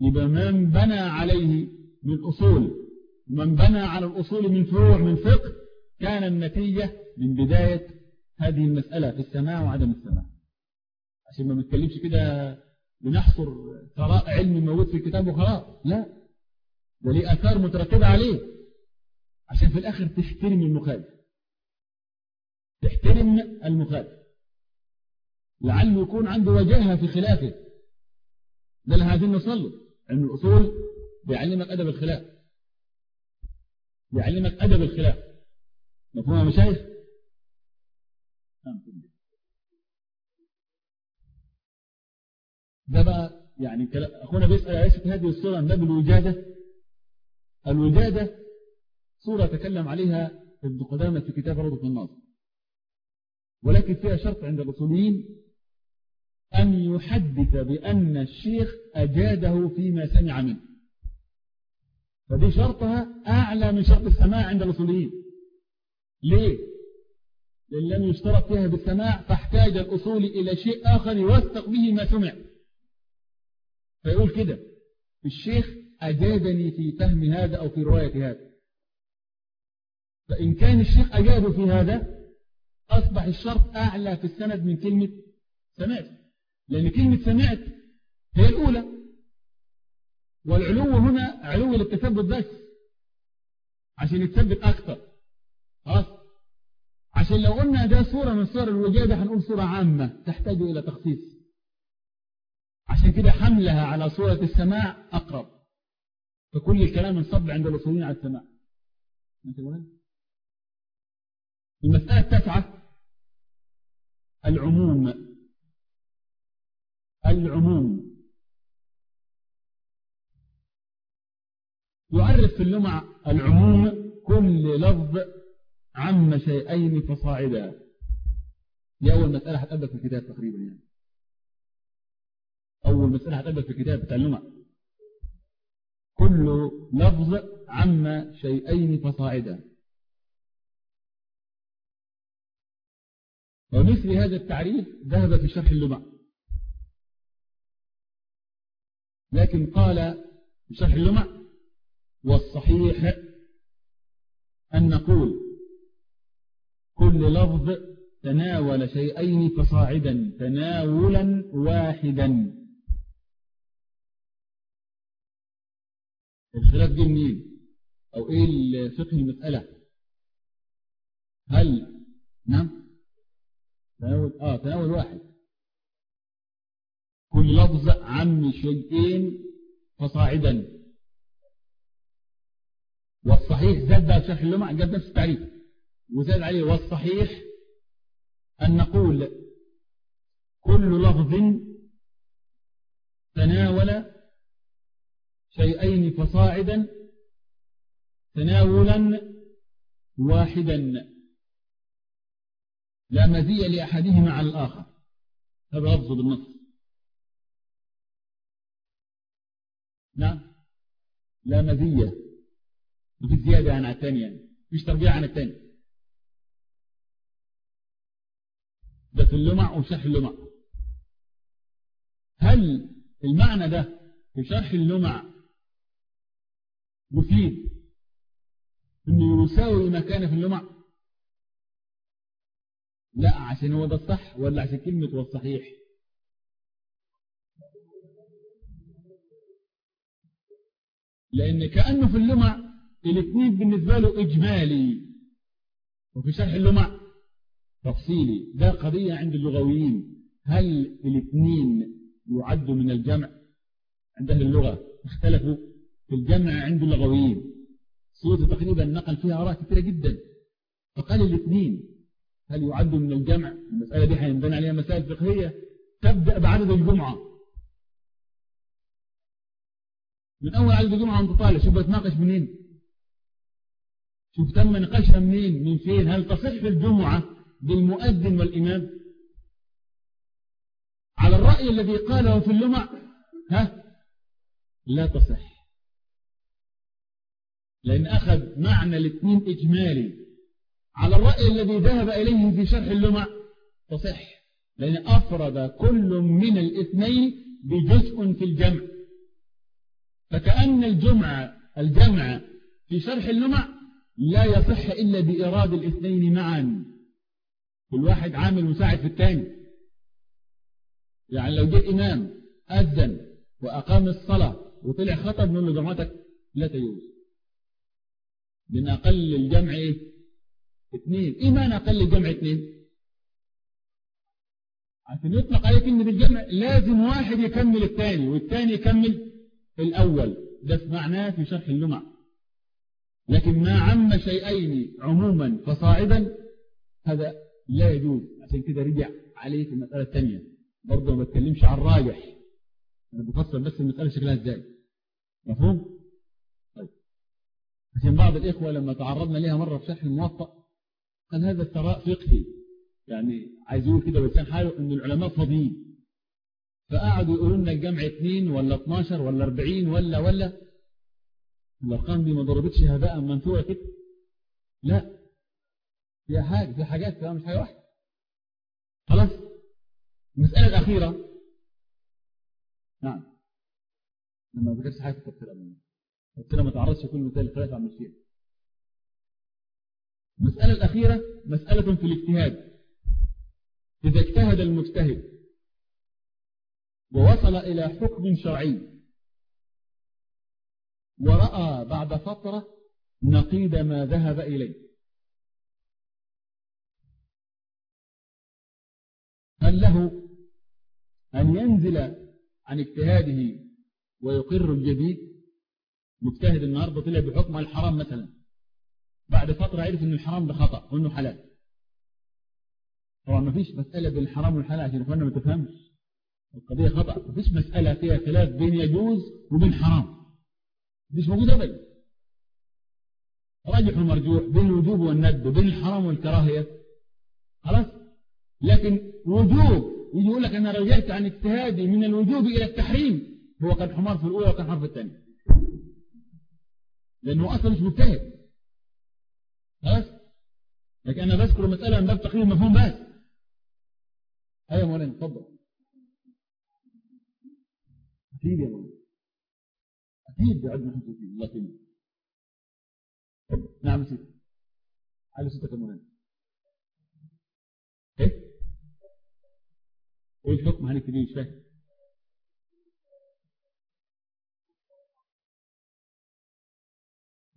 يبقى من بنى عليه من أصول من بنى على الأصول من فروع من فقه كان النتيجة من بداية هذه المسألة في السماع وعدم السماع. عشان ما نتكلمش كده بنحصر ثراء علمي موجود في الكتاب وخلاص. لا. ده ليه أثار مترتبة عليه. عشان في الآخر تحترم المخالف. تحترم المخالف. لعله يكون عنده وجاهة في خلافه. ده اللي عايزين نوصل له. علم الأصول بيعلمك أدب الخلاف. بيعلمك أدب الخلاف. مفهوم يا مشايخ؟ نعم، ده بقى يعني أخونا بيسأل عيسى هذه الصورة من باب الوجادة. الوجادة صورة تكلم عليها ابن قدامة في كتاب روضة الناظر ولكن فيها شرط عند الأصوليين أن يحدث بأن الشيخ أجاده فيما سمع منه. فدي شرطها أعلى من شرط السماع عند الأصوليين. ليه؟ لأن لم يشترط فيها بالسماع فاحتاج الأصول إلى شيء آخر يوثق به ما سمع. فيقول كده الشيخ أجادني في فهم هذا أو في رواية هذا. فإن كان الشيخ أجاب في هذا أصبح الشرط أعلى في السند من كلمة سمعت. لأن كلمة سمعت هي الأولى. والعلو هنا علو للتثبت بس عشان يتثبت أكثر. خلاص؟ عشان لو قلنا ده صورة من صور الوجادة هنقول صورة عامة تحتاج إلى تخصيص. كده حملها على صورة السماع أقرب. فكل الكلام انصب عند الوصولين على السماع المسألة التاسعة العموم. العموم. يعرف في اللمع العموم كل لفظ عم شيئين فصاعدا. دي أول مسألة هتقبل في الكتاب تقريبا يعني. أول مسألة هتقبل في الكتاب اللمع كل لفظ عم شيئين فصاعدا. ومثل هذا التعريف ذهب في شرح اللمع لكن قال في شرح اللمع والصحيح أن نقول كل لفظ تناول شيئين فصاعدا تناولا واحدا. الخلاف جه منين؟ أو إيه فقه المسألة؟ هل نعم؟ تناول آه تناول واحد. كل لفظ عن شيئين فصاعدا. والصحيح زاد بقى شرح اللمع جاب نفس التعريف. وزاد عليه والصحيح أن نقول كل لفظ تناول شيئين فصاعدا تناولا واحدا. لا مزي لأحدهما على الآخر. هذا لفظ بالنص. نعم. لا مزية. وفي زيادة عن الثاني يعني. مش تربيع عن الثاني. ده في اللمع وشرح اللمع. هل المعنى ده في شرح اللمع يفيد إنه يساوي ما كان في اللمع. لا عشان هو ده الصح ولا عشان كلمة هو الصحيح؟ لأن كأنه في اللمع الاثنين بالنسبة له إجمالي. وفي شرح اللمع تفصيلي. ده قضية عند اللغويين. هل الاثنين يعدوا من الجمع عند أهل اللغة؟ اختلفوا. في الجمع عند اللغويين سورة تقريبا نقل فيها آراء كثيرة جدا. فقال الاثنين هل يعدوا من الجمع؟ المسألة دي هينبنى عليها مسائل فقهية. تبدأ بعدد الجمعة. من أول عدد الجمعة وانت طالع شوف بتناقش منين؟ شوف تم نقاشها منين؟ من فين؟ هل تصح الجمعة بالمؤذن والإمام؟ على الرأي الذي قاله في اللمع ها؟ لا تصح. لأن أخذ معنى الاثنين إجمالي على الرأي الذي ذهب إليه في شرح اللمع تصح لأن أفرد كل من الاثنين بجزء في الجمع. فكأن الجمع الجمع في شرح اللمع لا يصح إلا بإراد الاثنين معا. كل واحد عامل مساعد في الثاني. يعني لو جاء إمام أذن وأقام الصلاة وطلع خطب من له جماعتك لا تجوز. لأن أقل الجمع؟ اثنين. إيه معنى أقل الجمع اثنين؟ عشان يطلق عليه كلمة الجمع لازم واحد يكمل الثاني والثاني يكمل الأول. ده معناه في شرح اللمع. لكن ما عم شيئين عموما فصاعدا هذا لا يجوز. عشان كده رجع عليه في المسألة الثانية. برضه ما بتكلمش عن الراجح أنا بفصل بس المسألة شكلها إزاي. مفهوم؟ عشان بعض الإخوة لما تعرضنا لها مرة في شرح الموطأ قال هذا الثراء فقهي. يعني عايز يقول كده بلسان حاله إن العلماء فاضيين. فقعدوا يقولوا لنا الجمع 2 ولا 12 ولا 40 ولا ولا. الأرقام دي ما ضربتش هباء منثورة كده. لا. فيها حاجة فيها حاجات فيها مش حاجة واحدة. خلاص. المسألة الأخيرة. نعم. لما ذكرت حاجة في التفسير. التفسير ما تعرضش كل مثال ثلاثة عن الشيء المسألة الأخيرة مسألة في الاجتهاد. إذا اجتهد المجتهد ووصل إلى حكم شرعي ورأى بعد فترة نقيد ما ذهب إليه. هل له أن ينزل عن اجتهاده ويقر الجديد مجتهد النهاردة طلع بحكم الحرام مثلا. بعد فترة عرف أن الحرام ده خطأ وأنه حلال. طبعا ما فيش مسألة بين الحرام والحلال عشان إخواننا ما تفهمش. القضية خطأ. ما فيش مسألة فيها خلاف بين يجوز وبين حرام. مش موجود أبدا. راجح ومرجوح بين الوجوب والندب بين الحرام والكراهية. خلاص؟ لكن وجوب يجي يقول لك أنا رجعت عن اجتهادي من الوجوب إلى التحريم. هو كان حمار في الأولى وكان حمار في الثانية. لأنه أصلا مش مجتهد خلاص؟ لكن أنا بذكر مسألة من باب تقرير المفهوم بس. أيوة مولانا اتفضل. أكيد يا مولانا أكيد بعدنا حتى فيه. الله كلمة نعم سيدي. على ستة مولانا إيه؟ الحكم هنكتب إيه مش فاهم.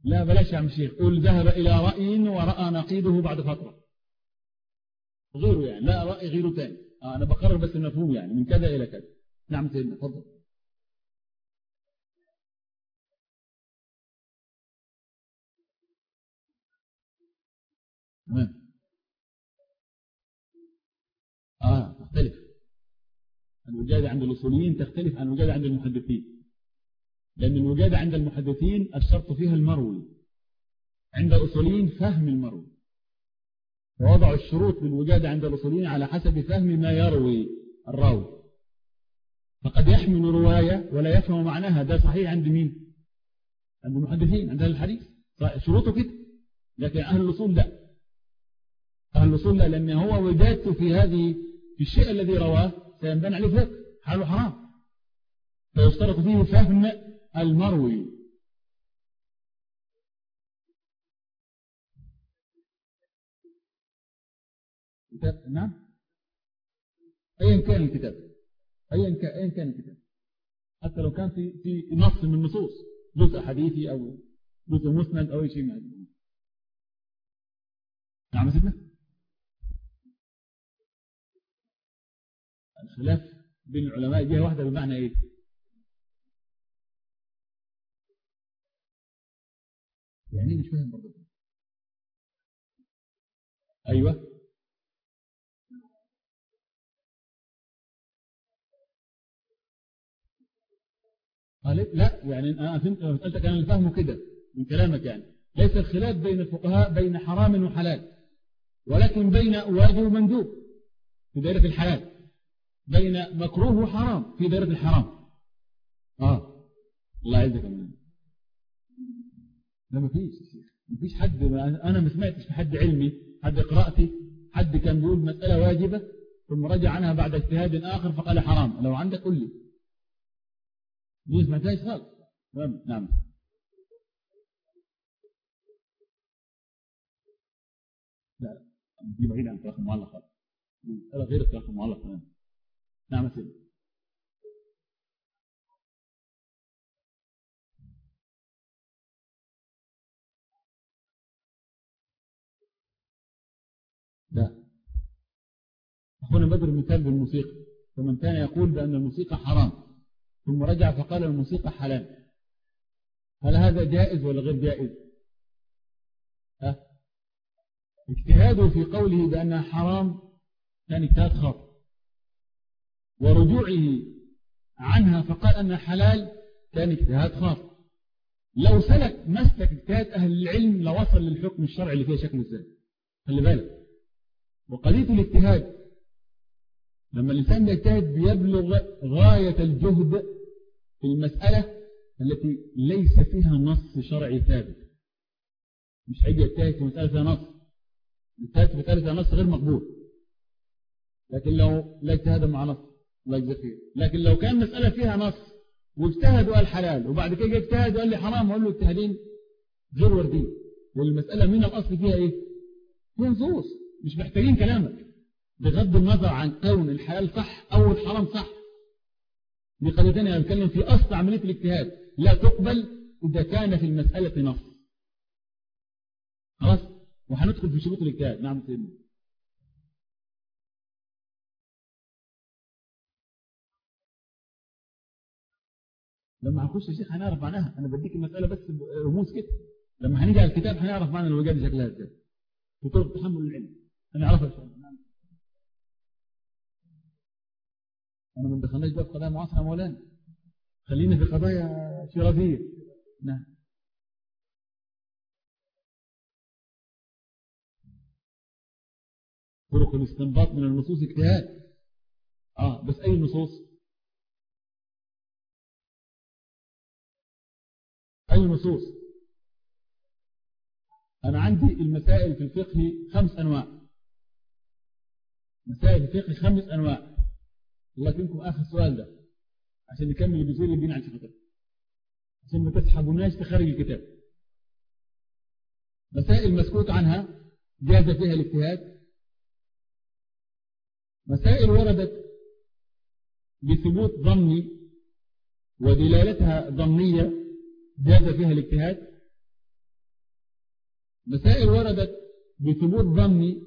لا بلاش يا عم شيخ. قول ذهب إلى رأي ورأى نقيضه بعد فترة. غيره يعني. لا رأي غيره تاني. آه أنا بقرر بس المفهوم يعني. من كذا إلى كذا. نعم سيدنا تفضل تمام. آه تختلف. الوجادة عند الأصوليين تختلف عن الوجادة عند المحدثين. لأن الوجادة عند المحدثين الشرط فيها المروي. عند الأصوليين فهم المروي. ووضعوا الشروط للوجادة عند الأصوليين على حسب فهم ما يروي الراوي. فقد يحمل رواية ولا يفهم معناها. ده صحيح عند مين؟ عند المحدثين. عند الحديث. شروطه كده. لكن أهل الأصول لا. أهل الأصول لا. لأن هو وجادته في هذه في الشيء الذي رواه سينبني عليه فقه حاله حرام. فيشترط فيه فهم المروي. نعم. أيا كان الكتاب. أيا كان, أيا كان الكتاب. حتى لو كان في في نص من النصوص جزء حديثي أو جزء مسند أو أي شيء من هذا نعم سيدنا. الخلاف بين العلماء جهة واحدة بمعنى إيه؟ يعني مش فاهم برضه. أيوة. قال لا يعني أنا فهمت مسألتك أنا اللي فاهمه كده من كلامك يعني. ليس الخلاف بين الفقهاء بين حرام وحلال ولكن بين واجب ومندوب في دائرة الحلال. بين مكروه وحرام في دائرة الحرام. آه. الله يعزك لا مفيش مفيش حد أنا ما سمعتش في حد علمي حد قراءتي حد كان بيقول مسألة واجبة ثم رجع عنها بعد اجتهاد آخر فقال حرام. لو عندك قل لي. دي سمعتهاش خالص. نعم. لا دي بعيدة عن التراخي المعلق خالص. مسألة غير التراخي المعلق تماما نعم سيدي. أخونا بدر مثال بالموسيقى فمن كان يقول بأن الموسيقى حرام ثم رجع فقال الموسيقى حلال. هل هذا جائز ولا غير جائز؟ ها؟ اجتهاده في قوله بأنها حرام كان اجتهاد خاطئ ورجوعه عنها فقال أنها حلال كان اجتهاد خاطئ لو سلك مسلك اجتهاد أهل العلم لوصل للحكم الشرعي اللي فيه شكل إزاي خلي بالك. وقضية الاجتهاد لما الإنسان بيجتهد بيبلغ غاية الجهد في المسألة التي ليس فيها نص شرعي ثابت. مش هيجي يجتهد في مسألة فيها نص. اجتهاد في مسألة فيها نص غير مقبول. لكن لو لا اجتهاد مع نص الله يجزي خير لكن لو كان مسألة فيها نص واجتهد وقال حلال وبعد كده اجتهد وقال لي حرام أقول له اجتهادين غير وردين. والمسألة من الأصل فيها إيه؟ فيها نصوص. مش محتاجين كلامك. بغض النظر عن كون الحلال صح أو الحرام صح. دي قضية ثانية أنا بتكلم في أصل عملية الاجتهاد. لا تقبل إذا كان في المسألة نص. خلاص؟ وهندخل في شروط الاجتهاد. نعم سيدنا. لما هنخش يا شيخ هنعرف معناها. أنا بديك المسألة بس رموز كده. لما هنيجي على الكتاب هنعرف معنى الوجاد شكلها إزاي. في طرق تحمل العلم. هنعرفها إن شاء الله. أنا ما دخلناش بقى في قضايا معاصرة مولانا. خلينا في قضايا شرافية. نعم. طرق الاستنباط من النصوص اجتهاد. آه بس أي نصوص؟ أي نصوص؟ أنا عندي المسائل في الفقه خمس أنواع. مسائل الفقه خمس أنواع. الله يكرمكم آخر سؤال ده عشان نكمل الجزء اللي عن الكتاب عشان ما تسحبوناش تخرج الكتاب. مسائل مسكوت عنها جاز فيها الاجتهاد. مسائل وردت بثبوت ظني ودلالتها ظنية جاز فيها الاجتهاد. مسائل وردت بثبوت ظني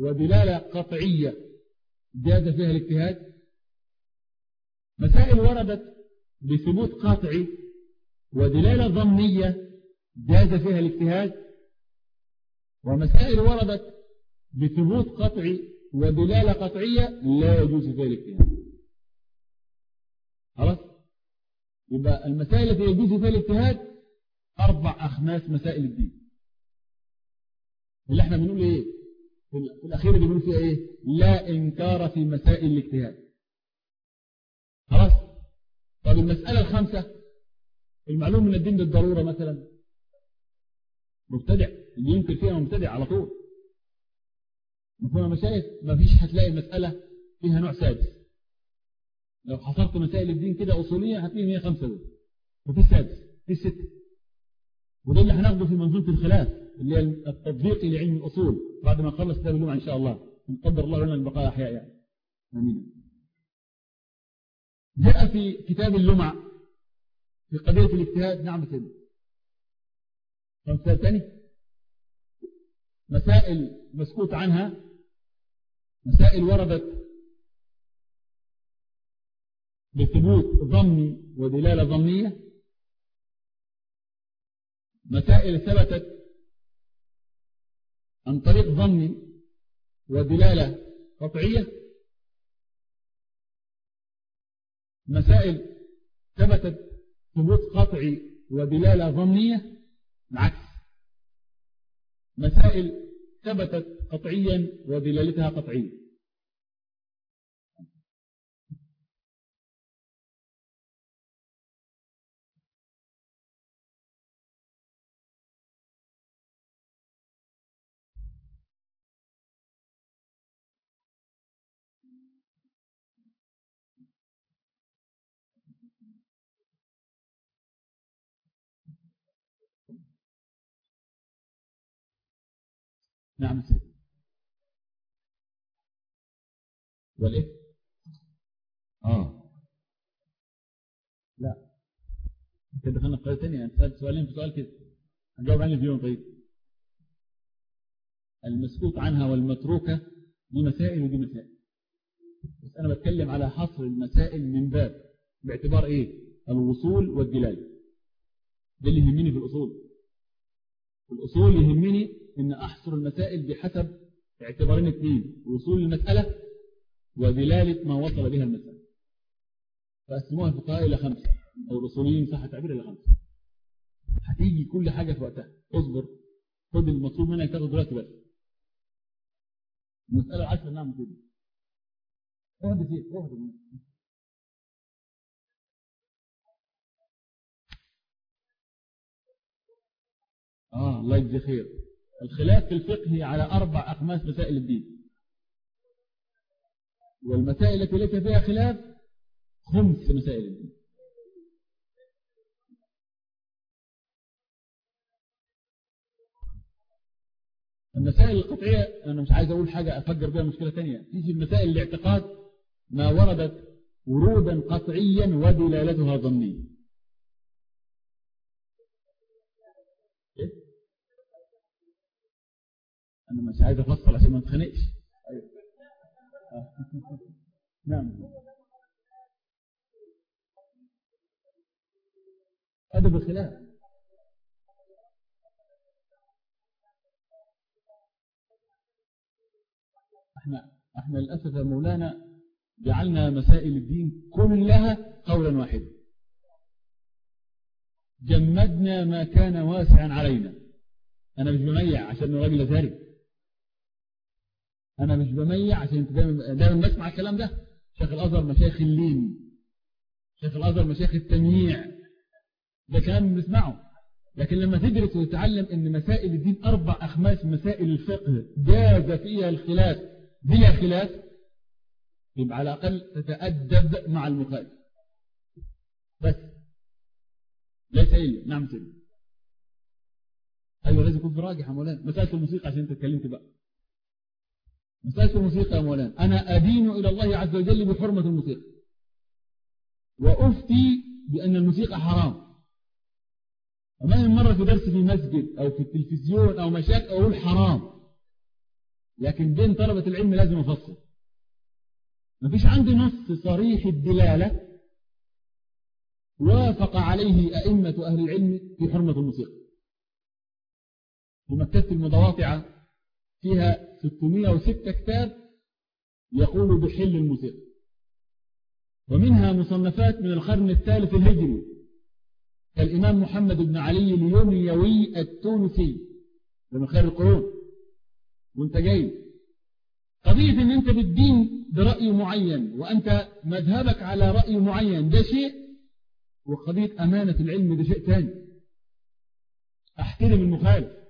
ودلالة قطعية جاز فيها الاجتهاد. مسائل وردت بثبوت قطعي ودلالة ظنية جاز فيها الاجتهاد ومسائل وردت بثبوت قطعي ودلالة قطعية لا يجوز فيها الاجتهاد. خلاص؟ يبقى المسائل التي يجوز فيها الاجتهاد أربع أخماس مسائل الدين. اللي إحنا بنقول إيه؟ في الأخير اللي بنقول فيها إيه؟ لا إنكار في مسائل الاجتهاد. طب المسألة الخامسة المعلوم من الدين بالضرورة مثلا. مبتدع. اللي ينكر فيها مبتدع على طول. مفهوم مشايخ ما فيش هتلاقي المسألة فيها نوع سادس. لو حصرت مسائل الدين كده أصولية هتلاقي 105 دول. وفي سادس في ستة وده اللي هناخده في منظومة الخلاف اللي هي التطبيق لعلم الأصول. بعد ما نخلص كتاب اللومة إن شاء الله. نقدر الله لنا البقاء أحياء يعني. آمين. جاء في كتاب اللمع في قضية الاجتهاد. نعم كده مسائل مسكوت عنها مسائل وردت بثبوت ضمني ودلالة ضمنية مسائل ثبتت عن طريق ضمني ودلالة قطعية. مسائل ثبتت ثبوت قطعي ودلالة ضمنية العكس. مسائل ثبتت قطعيا ودلالتها قطعية نعم. والإيه؟ آه. لا. كده دخلنا في قضية ثانية انت سألت سؤالين في سؤال كده. هنجاوب عني فيهم طيب. المسكوت عنها والمتروكة دي مسائل ودي مسائل. بس أنا بتكلم على حصر المسائل من باب باعتبار إيه؟ الوصول والدلالة. ده اللي يهمني في الأصول. في الاصول يهمني إن أحصر المسائل بحسب اعتبارين اثنين وصول المسألة ودلالة ما وصل بها المسألة. فأسموها الفقهاء إلى خمسة أو الأصوليين صح تعبير إلى خمسة. هتيجي كل حاجة في وقتها. اصبر خد المطلوب منك تاخد دلوقتي بس. المسألة عشر نعم كده اهدي فيه اهدي. آه الله يجزي خير. الخلاف في الفقه على أربع أخماس مسائل الدين. والمسائل التي ليس فيها خلاف خمس مسائل الدين. المسائل القطعية أنا مش عايز أقول حاجة أفجر بها مشكلة تانية. في مسائل الاعتقاد ما وردت ورودا قطعيا ودلالتها ظنية. أنا مش عايز أفصل عشان ما نتخانقش أيوة. *laughs* نعم. أدب الخلاف إحنا إحنا للأسف يا مولانا جعلنا مسائل الدين كلها قولا واحدا. جمدنا ما كان واسعا علينا. أنا مش بميع عشان راجل أزهري أنا مش بميع عشان دايما بسمع الكلام ده. شيخ الأزهر مشايخ اللين. شيخ الأزهر مشايخ التمييع. ده كلام بنسمعه. لكن لما تدرس وتتعلم إن مسائل الدين أربع أخماس مسائل الفقه جاز فيها الخلاف بلا خلاف يبقى على الأقل تتأدب مع المخالف بس. ليس إلا نعم سيدي. أيوة لازم يكون في راجح يا مولانا. مسألة الموسيقى عشان أنت اتكلمت بقى. مسألة الموسيقى يا مولانا. أنا أدين إلى الله عز وجل بحرمة الموسيقى. وأفتي بأن الموسيقى حرام. وما من مرة في درس في مسجد أو في التلفزيون أو مشاك أقول حرام. لكن بين طلبة العلم لازم أفصل. ما فيش عندي نص صريح الدلالة وافق عليه أئمة أهل العلم في حرمة الموسيقى. ومكتبة المتواطعة فيها 606 كتاب يقول بحل الموسيقى. ومنها مصنفات من القرن الثالث الهجري. كالإمام محمد بن علي اليوميوي التونسي. من خير القرون وانت جاي. قضية إن أنت بالدين برأي معين وأنت مذهبك على رأي معين ده شيء. وقضية أمانة العلم ده شيء ثاني أحترم المخالف.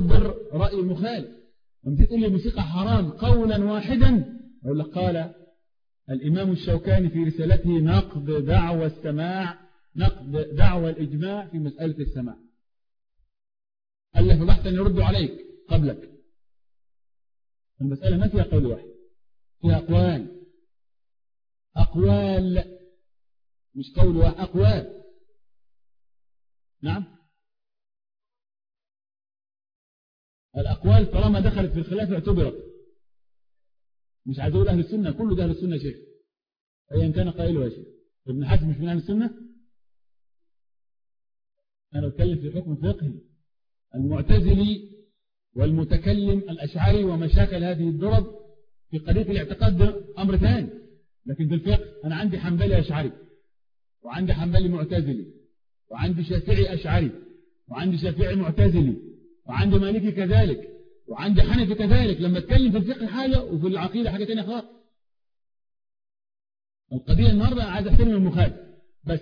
وقدر رأي المخالف. لما تقول لي الموسيقى حرام قولا واحدا؟ أقول لك قال الإمام الشوكاني في رسالته نقد دعوى السماع نقد دعوى الإجماع في مسألة السماع. قال بحثا يرد عليك قبلك. المسألة ما فيها قول واحد فيها أقوال. أقوال مش قول واحد أقوال. نعم؟ الأقوال طالما دخلت في الخلاف اعتبرت. مش عايز أقول أهل السنة كله ده أهل السنة شيخ. أيا كان قائله يا شيخ. ابن حزم مش من أهل السنة؟ أنا بتكلم في حكم فقهي المعتزلي والمتكلم الأشعري ومشاكل هذه الدرب في قضية الاعتقاد ده أمر ثاني لكن في الفقه أنا عندي حنبلي أشعري وعندي حنبلي معتزلي وعندي شافعي أشعري وعندي شافعي معتزلي. وعندي مالكي كذلك وعندي حنفي كذلك لما اتكلم في الفقه حاجة وفي العقيدة حاجة تانية خالص. القضية النهاردة عايز أحترم المخالف بس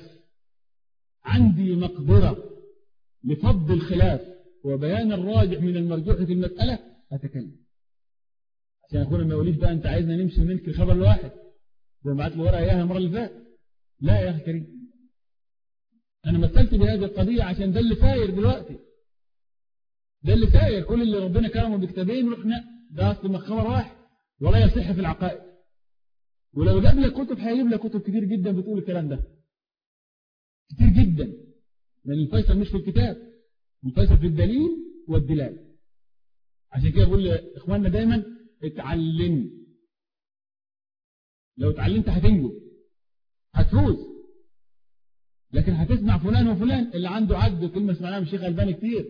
عندي مقدرة لفض الخلاف وبيان الراجح من المرجوح في المسألة أتكلم. عشان أخونا ما يقوليش بقى أنت عايزنا نمشي وننكر خبر الواحد زي ما بعت له ورقة إياها المرة اللي فاتت. لا يا أخي كريم. أنا مثلت بهذه القضية عشان ده اللي ساير دلوقتي. ده اللي ساير كل اللي ربنا كرمه بكتابين رحنا ده أصل خبر واحد ولا يصح في العقائد. ولو جاب لك كتب هيجيب لك كتب كتير جدا بتقول الكلام ده. كتير جدا. لأن الفيصل مش في الكتاب. الفيصل في الدليل والدلال. عشان كده بقول لإخواننا دايما اتعلم. لو اتعلمت هتنجو. هتفوز. لكن هتسمع فلان وفلان اللي عنده عد كلمة سمعناها من الشيخ الباني كتير.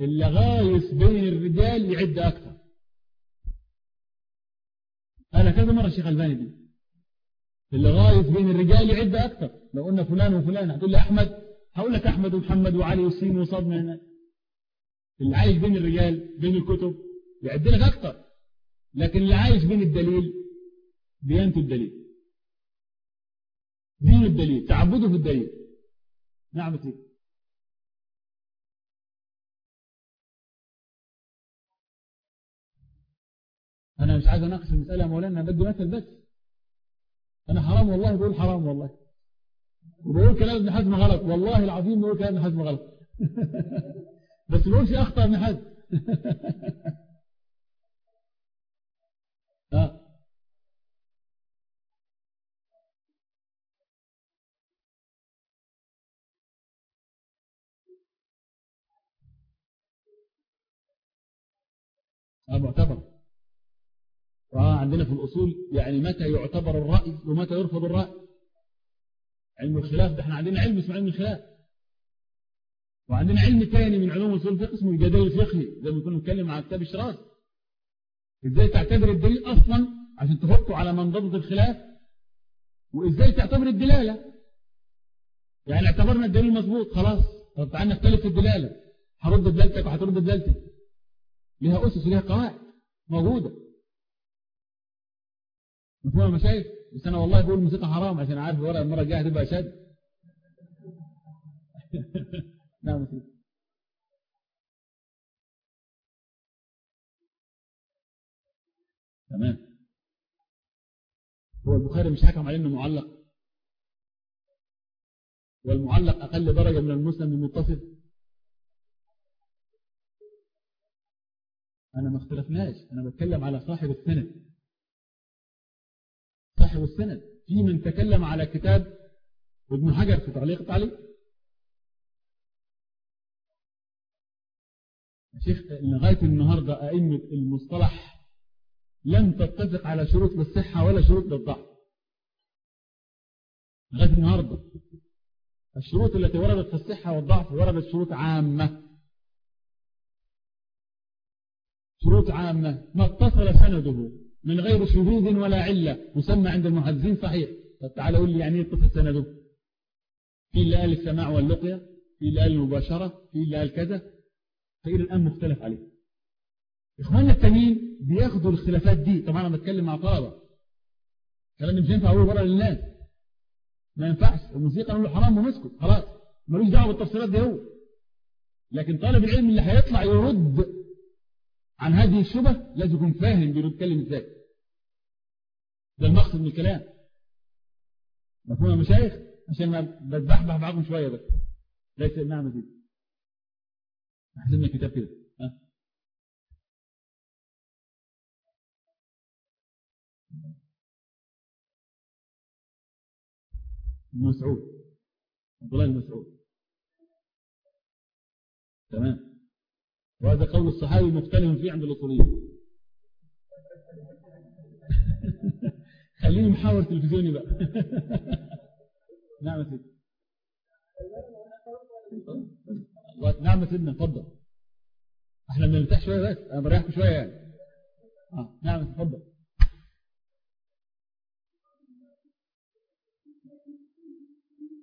اللي غايس بين الرجال يعد أكثر. أنا كذا مرة الشيخ ألباني دي. اللي غايس بين الرجال يعد أكثر. لو قلنا فلان وفلان هتقول لي أحمد هقول لك أحمد ومحمد وعلي وسين وصاد هنا. اللي عايش بين الرجال بين الكتب يعد لك أكثر. لكن اللي عايش بين الدليل ديانته الدليل. دين الدليل تعبده في الدليل. نعم سيدي. أنا مش عايز أناقش المسألة مولانا أنا بدي مثل بس. أنا حرام والله بقول حرام والله. وبقول كلام ابن حزم غلط والله العظيم بقول كلام ابن حزم غلط. *laughs* بس بقولش أخطأ ابن حزم. *laughs* آه. آه عندنا في الأصول يعني متى يعتبر الرأي ومتى يرفض الرأي؟ علم الخلاف ده إحنا عندنا علم اسمه علم الخلاف. وعندنا علم ثاني من علوم أصول الفقه اسمه الجدل الفقهي زي ما كنا بنتكلم على كتاب الشراز إزاي تعتبر الدليل أصلا؟ عشان تحطه على منضبط الخلاف. وإزاي تعتبر الدلالة؟ يعني اعتبرنا الدليل مظبوط خلاص. طب تعالى نختلف في الدلالة. هرد دلالتك وهترد دلالتي ليها أسس وليها قواعد موجودة. مفهوم يا بس أنا والله بقول الموسيقى حرام عشان عارف الورقه المره الجايه هتبقى شد نعم *laughs* تمام. هو البخاري مش حكم عليه إنه معلق؟ والمعلق أقل درجة من المسلم المتصل أنا ما اختلفناش. أنا بتكلم على صاحب السند. صاحب السند في من تكلم على كتاب ابن حجر في تعليق التعليق شيخ لغاية النهاردة أئمة المصطلح لم تتفق على شروط للصحة ولا شروط للضعف. لغاية النهاردة الشروط التي وردت في الصحة والضعف وردت شروط عامة. شروط عامة. ما اتصل سنده من غير شذوذ ولا علة. يسمى عند المحدثين صحيح. طب قول لي يعني إيه اتصل سنده؟ في اللي قال السماع واللقية في اللي قال المباشرة في اللي قال كذا. فإلى الآن مختلف عليه. إخواننا التانيين بياخدوا الخلافات دي. طبعا أنا بتكلم مع طلبة كلام مش ينفع أقوله بره للناس. ما ينفعش. الموسيقى نقول حرام ونسكت. خلاص. ملوش دعوة بالتفسيرات دي هو. لكن طالب العلم اللي هيطلع يرد عن هذه الشبه لازم يكون فاهم بيتكلم إزاي. ده المقصد من الكلام. مفهوم يا مشايخ؟ عشان ما بتبحبح معاكم شوية بس. ليس نعم دي. أحسن لنا كتاب كده. ها؟ مسعود. عبد الله المسعود. تمام. وهذا قول الصحابي مختلف فيه عند الأصوليين. *laughs* خليني محاور تلفزيوني بقى. *laughs* نعم سيدي. *laughs* نعم سيدنا اتفضل. إحنا بنرتاح شوية بس أنا بريحكم شوية يعني. آه نعم اتفضل.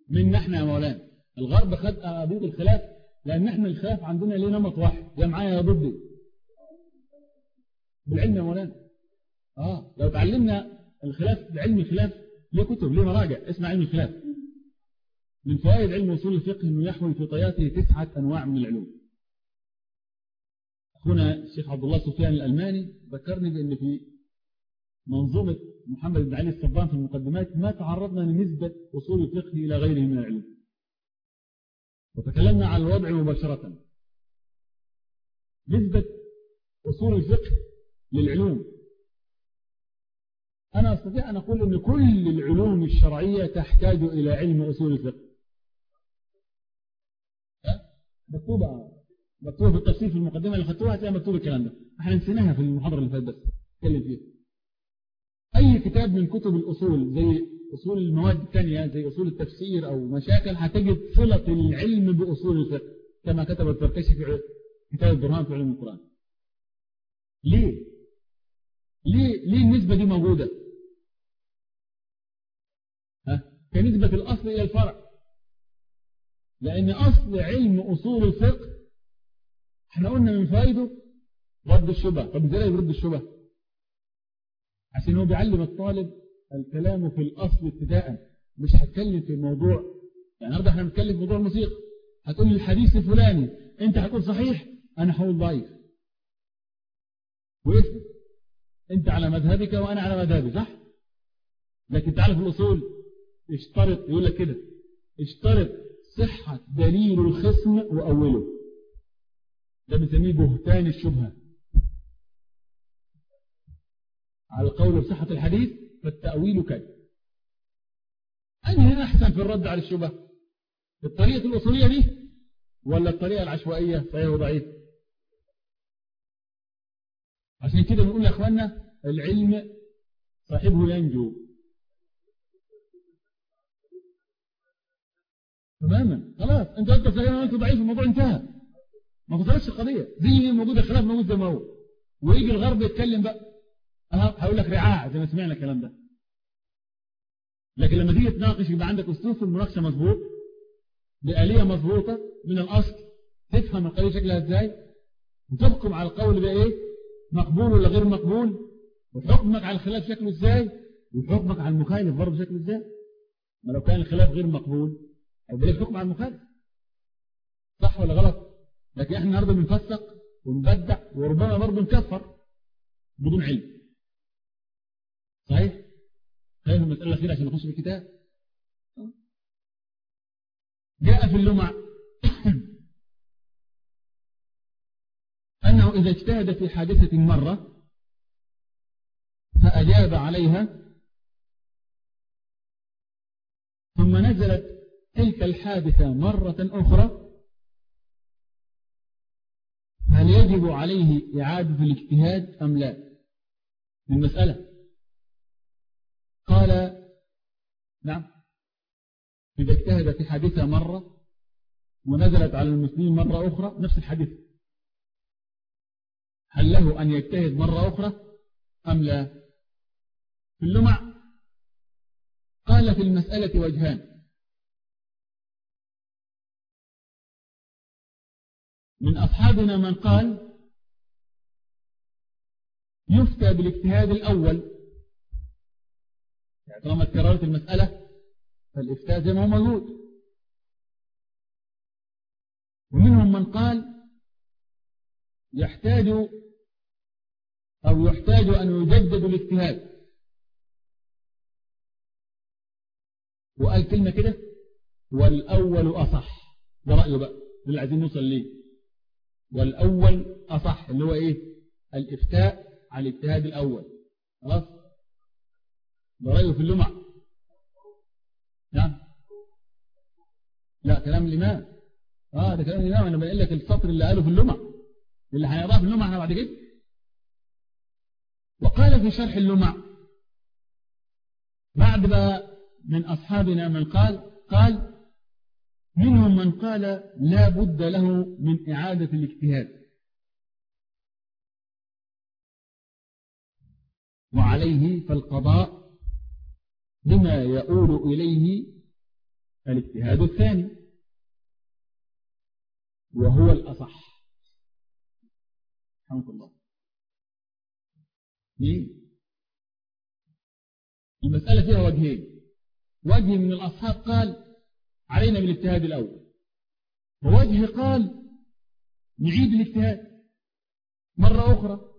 من إحنا يا مولانا. الغرب خد قضيه الخلاف لأن إحنا الخلاف عندنا ليه نمط واحد؟ يا معايا يا ضدي. بالعلم يا مولانا. آه لو تعلمنا الخلاف بعلم الخلاف ليه كتب؟ ليه مراجع؟ اسمع علم الخلاف. من فوائد علم أصول الفقه إنه يحوي في طياته تسعة أنواع من العلوم. أخونا الشيخ عبد الله سفيان الألماني ذكرني بأن في منظومة محمد بن علي الصبان في المقدمات ما تعرضنا لنسبة أصول الفقه إلى غيره من العلوم. وتكلمنا عن الوضع مباشرة. نسبة أصول الفقه للعلوم. أنا أستطيع أن أقول أن كل العلوم الشرعية تحتاج إلى علم أصول الفقه. مكتوبة مكتوبة بالتفصيل في المقدمة اللي خدتوها هتلاقي مكتوب الكلام ده. إحنا نسيناها في المحاضرة اللي فاتت. بس نتكلم فيها. أي كتاب من كتب الأصول زي أصول المواد الثانية زي أصول التفسير أو مشاكل هتجد صلة العلم بأصول الفقه كما كتب التركشي في كتاب البرهان في علم القرآن ليه؟ ليه, ليه النسبة دي موجودة؟ ها؟ كنسبة الأصل إلى الفرع لأن أصل علم أصول الفقه إحنا قلنا من فائده رد الشبه طب إزاي يرد الشبه عشان هو بيعلم الطالب الكلام في الأصل ابتداء. مش هتكلم في الموضوع. يعني النهارده إحنا بنتكلم في موضوع الموسيقى. هتقول الحديث الفلاني. أنت هتقول صحيح؟ أنا هقول ضعيف. واسم أنت على مذهبك وأنا على مذهبي صح؟ لكن تعالى في الأصول. اشترط يقول لك كده. اشترط صحة دليل الخصم وأوله. ده بنسميه بهتان الشبهة. على القول بصحة الحديث فالتأويل كذب. أنهي أحسن في الرد على الشبهة الطريقة الأصولية دي؟ ولا الطريقة العشوائية؟ صحيح وضعيف عشان كده بنقول يا أخوانا العلم صاحبه ينجو. تماما. خلاص. أنت قلت صحيح وانت ضعيف الموضوع انتهى. ما فصلتش القضية. زي موجود الخلاف موجود زي ما هو. ويجي الغرب يتكلم بقى. هقول لك رعاع زي ما سمعنا الكلام ده. لكن لما تيجي تناقش يبقى عندك أسلوب في المناقشة مظبوط بآلية مظبوطة من الأصل تفهم القضية شكلها إزاي وتحكم على القول ده إيه مقبول ولا غير مقبول وحكمك على الخلاف شكله إزاي وحكمك على المخالف برضه شكله إزاي. ما لو كان الخلاف غير مقبول هيبقى ليه الحكم على المخالف؟ صح ولا غلط؟ لكن إحنا النهارده بنفسق ونبدع وربما برضه نكفر بدون علم. صحيح خلينا المسألة الأخيرة عشان نخش في الكتاب جاء في اللمع. أنه إذا اجتهد في حادثة مرة فأجاب عليها. ثم نزلت تلك الحادثة مرة أخرى. هل يجب عليه إعادة الاجتهاد أم لا؟ المسألة قال نعم. إذا اجتهد في حادثة مرة ونزلت على المسلمين مرة أخرى نفس الحادثة هل له أن يجتهد مرة أخرى؟ أم لا؟ في اللمع. قال في المسألة وجهان. من أصحابنا من قال يفتى بالاجتهاد الأول. طالما تكررت المسألة فالإفتاء زي ما هو موجود. ومنهم من قال يحتاج أو يحتاج أن يجدد الاجتهاد. وقال كلمة كده والأول أصح. ده رأيه بقى اللي عايزين نوصل ليه. والأول أصح اللي هو إيه؟ الإفتاء على الاجتهاد الأول. خلاص؟ رأيه في اللمع. نعم. لا كلام الإمام. آه ده كلام الإمام. أنا بقول لك السطر اللي قاله في اللمع. اللي هيضاف في اللمع بعد كده. وقال في شرح اللمع. بعد بقى من أصحابنا من قال قال منهم من قال لا بد له من إعادة الاجتهاد. وعليه فالقضاء بما يؤول إليه الاجتهاد الثاني وهو الأصح. رحمك الله؟ المسألة فيها وجهين. وجه من الأصحاب قال علينا بالاجتهاد الأول. ووجه قال نعيد الاجتهاد. مرة أخرى.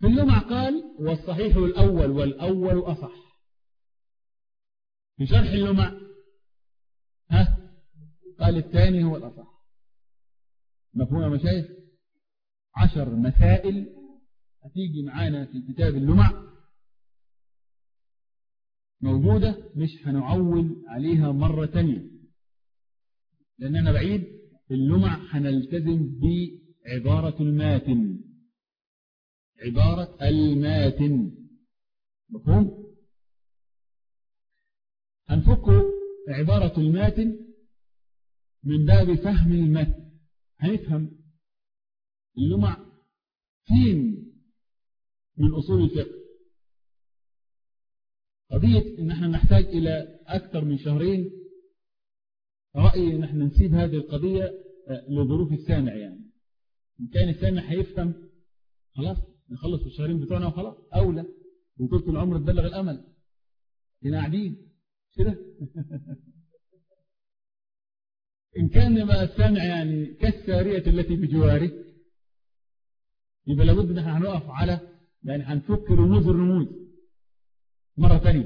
في اللمع قال والصحيح الأول والأول أصح. في شرح اللمع ها؟ قال الثاني هو الأصح. مفهوم يا مشايخ؟ عشر مسائل هتيجي معانا في كتاب اللمع. موجودة مش هنعول عليها مرة تانية. لأن أنا بعيد اللمع هنلتزم بعبارة الماتن. عبارة الماتن. مفهوم؟ هنفك عبارة الماتن من باب فهم المتن هنفهم اللمع فين من أصول الفقه. قضية إن إحنا نحتاج إلى أكثر من شهرين رأيي إن إحنا نسيب هذه القضية لظروف السامع يعني. إن كان السامع هيفهم خلاص نخلص الشهرين بتوعنا وخلاص أولى. وطولة العمر تبلغ الأمل. هنا قاعدين. كده *laughs* إن كان بقى السامع يعني كالسارية التي بجواره يبقى لابد ان إحنا هنقف على يعني هنفك رموز الرموز مرة ثانية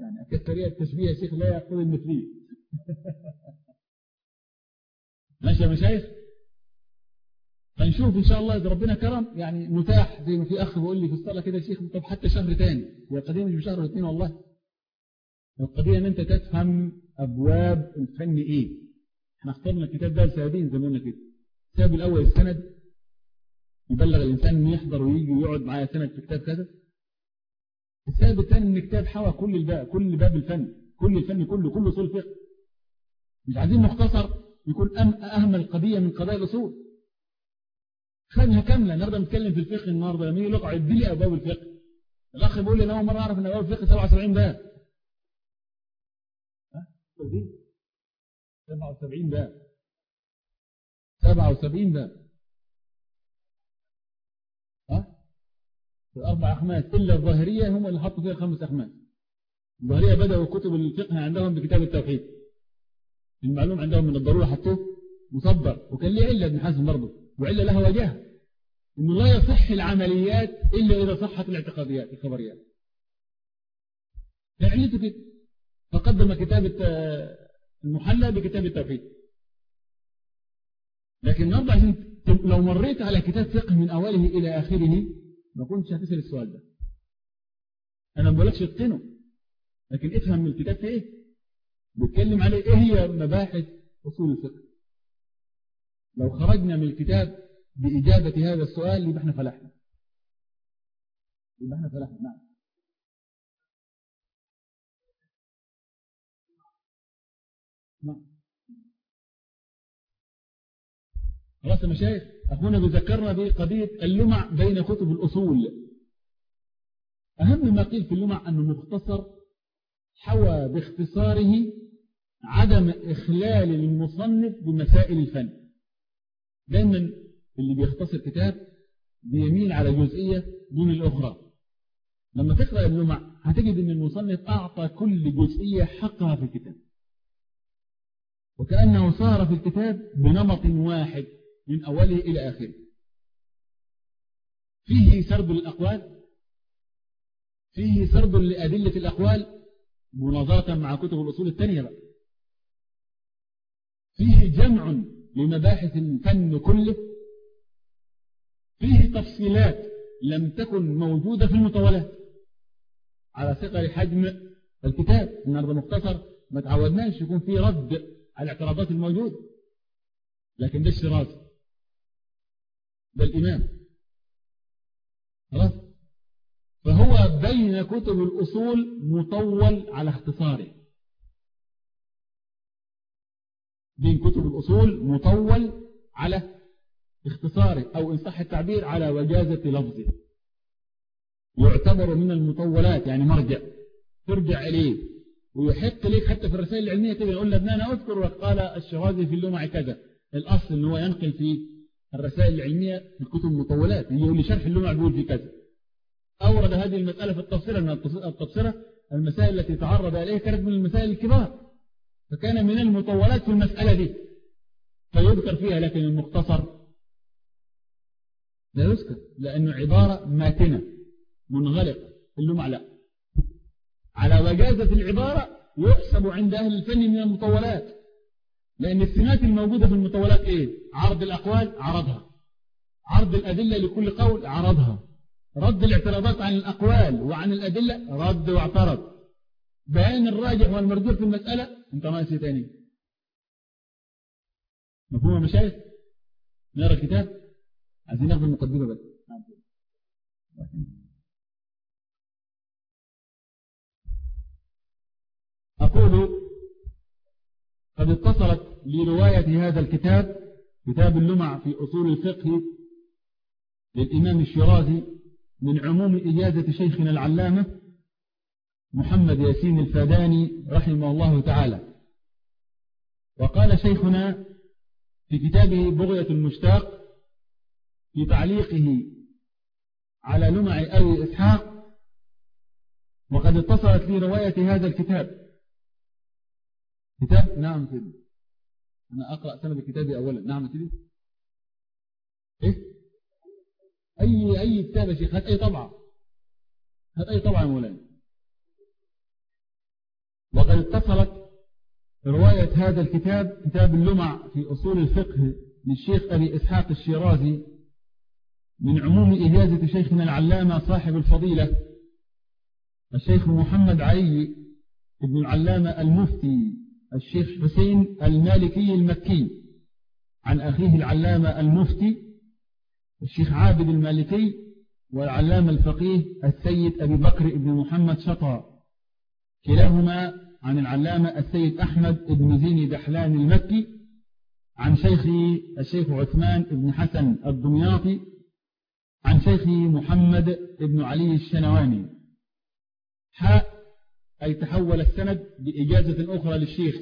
يعني كالسارية التشبيه يا شيخ لا يقول المثلية *laughs* ماشي يا مشايخ فنشوف إن شاء الله إذا ربنا كرم يعني متاح زي ما في أخ بيقول لي في الصلاة كده يا شيخ طب حتى شهر ثاني هي القضية مش بشهر واثنين والله. القضية إن أنت تفهم أبواب الفن إيه. إحنا اخترنا الكتاب ده لسببين زي ما قلنا كده. السبب الأول السند. يبلغ الإنسان إنه يحضر ويجي ويقعد معايا سند في كتاب كذا. السبب الثاني إن الكتاب حوى كل الباب كل باب الفن. كل الفن كله كله أصول فقه. مش عايزين مختصر يكون أهم القضية من قضايا الأصول. خدها كاملة. النهارده بنتكلم في الفقه النهارده. لما يجي لقع لي أبواب الفقه. الأخ بيقول لي أنا أول مرة أعرف إن أبواب الفقه 77 باب. ها؟ 77 باب. 77 باب. ها؟ أربع أخماس. إلا الظاهرية هم اللي حطوا فيها خمس أخماس. الظاهرية بدأوا كتب الفقه عندهم بكتاب التوحيد. المعلوم عندهم من الضرورة حطوه. مصدر وكان ليه علة ابن حزم برضه. وإلا لها وجهة إنه لا يصح العمليات إلا إذا صحت الاعتقاديات الخبريات. فعلته كده فقدم كتاب المحلى بكتاب التوحيد. لكن النهارده لو مريت على كتاب فقه من أوله إلى آخره ما كنتش هتسأل السؤال ده. أنا ما بقولكش اتقنه. لكن افهم الكتاب في إيه؟ بيتكلم عليه إيه هي مباحث أصول الفقه. لو خرجنا من الكتاب بإجابة هذا السؤال يبقى إحنا فلحنا. يبقى إحنا فلحنا نعم. نعم. خلاص يا مشايخ أخونا بذكرنا بقضية اللمع بين كتب الأصول. أهم ما قيل في اللمع أنه مختصر حوى باختصاره عدم إخلال المصنف بمسائل الفن. دايما اللي بيختصر كتاب بيميل على جزئية دون الأخرى. لما تقرأ اللمع هتجد أن المصنف أعطى كل جزئية حقها في الكتاب. وكأنه صار في الكتاب بنمط واحد من أوله إلى آخره. فيه سرد الأقوال فيه سرد لأدلة الأقوال مناظرة مع كتب الأصول الثانية بقى. فيه جمع لمباحث الفن كله فيه تفصيلات لم تكن موجودة في المطولات على ثقل حجم الكتاب النهارده مختصر ما تعودناش يكون فيه رد على الاعتراضات الموجودة. لكن ده الشرازي ده الإمام خلاص فهو بين كتب الأصول مطول على اختصاره. الأصول مطول على اختصاره أو إن صح التعبير على وجازة لفظه يعتبر من المطولات يعني مرجع. ترجع إليه. ويحق لك حتى في الرسائل العلمية كده يقول لنا أنا أذكر وقال الشرازي في اللمع كذا الأصل أنه ينقل في الرسائل العلمية في الكتب المطولات يقول لي شرح اللمع بيقول في كذا. أورد هذه المسألة في التفسير من التفسيرة المسائل التي تعرض إليها كانت من المسائل الكبار. فكان من المطولات في المسألة دي. فيذكر فيها لكن المختصر لا يذكر لأنه عبارة ماتنة منغلق اللمع لا على وجازة العبارة يحسب عند أهل الفن من المطولات لأن السمات الموجودة في المطولات إيه؟ عرض الأقوال عرضها. عرض الأدلة لكل قول عرضها. رد الاعتراضات عن الأقوال وعن الأدلة رد واعترض. بيان الراجح والمرجوح في المسألة أنت ناقص تاني مفهوم يا مشايخ نقرا الكتاب؟ عايزين ناخد المقدمة بس. أقول قد اتصلت لرواية هذا الكتاب كتاب اللمع في أصول الفقه للإمام الشرازي من عموم إجازة شيخنا العلامة محمد ياسين الفاداني رحمه الله تعالى. وقال شيخنا في كتابه بغية المشتاق في تعليقه على لمع أبي إسحاق وقد اتصلت لي رواية هذا الكتاب. كتاب؟ نعم سيدي. أنا أقرأ سند الكتاب أولا. نعم سيدي. إيه؟ أي أي كتاب يا شيخ؟ هات أي طبعة. هات أي طبعة يا مولانا. وقد اتصلت رواية هذا الكتاب كتاب اللمع في أصول الفقه للشيخ أبي إسحاق الشيرازي من عموم إجازة شيخنا العلامة صاحب الفضيلة الشيخ محمد علي ابن العلامة المفتي الشيخ حسين المالكي المكي عن أخيه العلامة المفتي الشيخ عابد المالكي والعلامة الفقيه السيد أبي بكر بن محمد شطى كلاهما عن العلامة السيد أحمد بن زيني دحلان المكي عن شيخي الشيخ عثمان بن حسن الدمياطي عن شيخي محمد بن علي الشنواني. حاء أي تحول السند بإجازة أخرى للشيخ.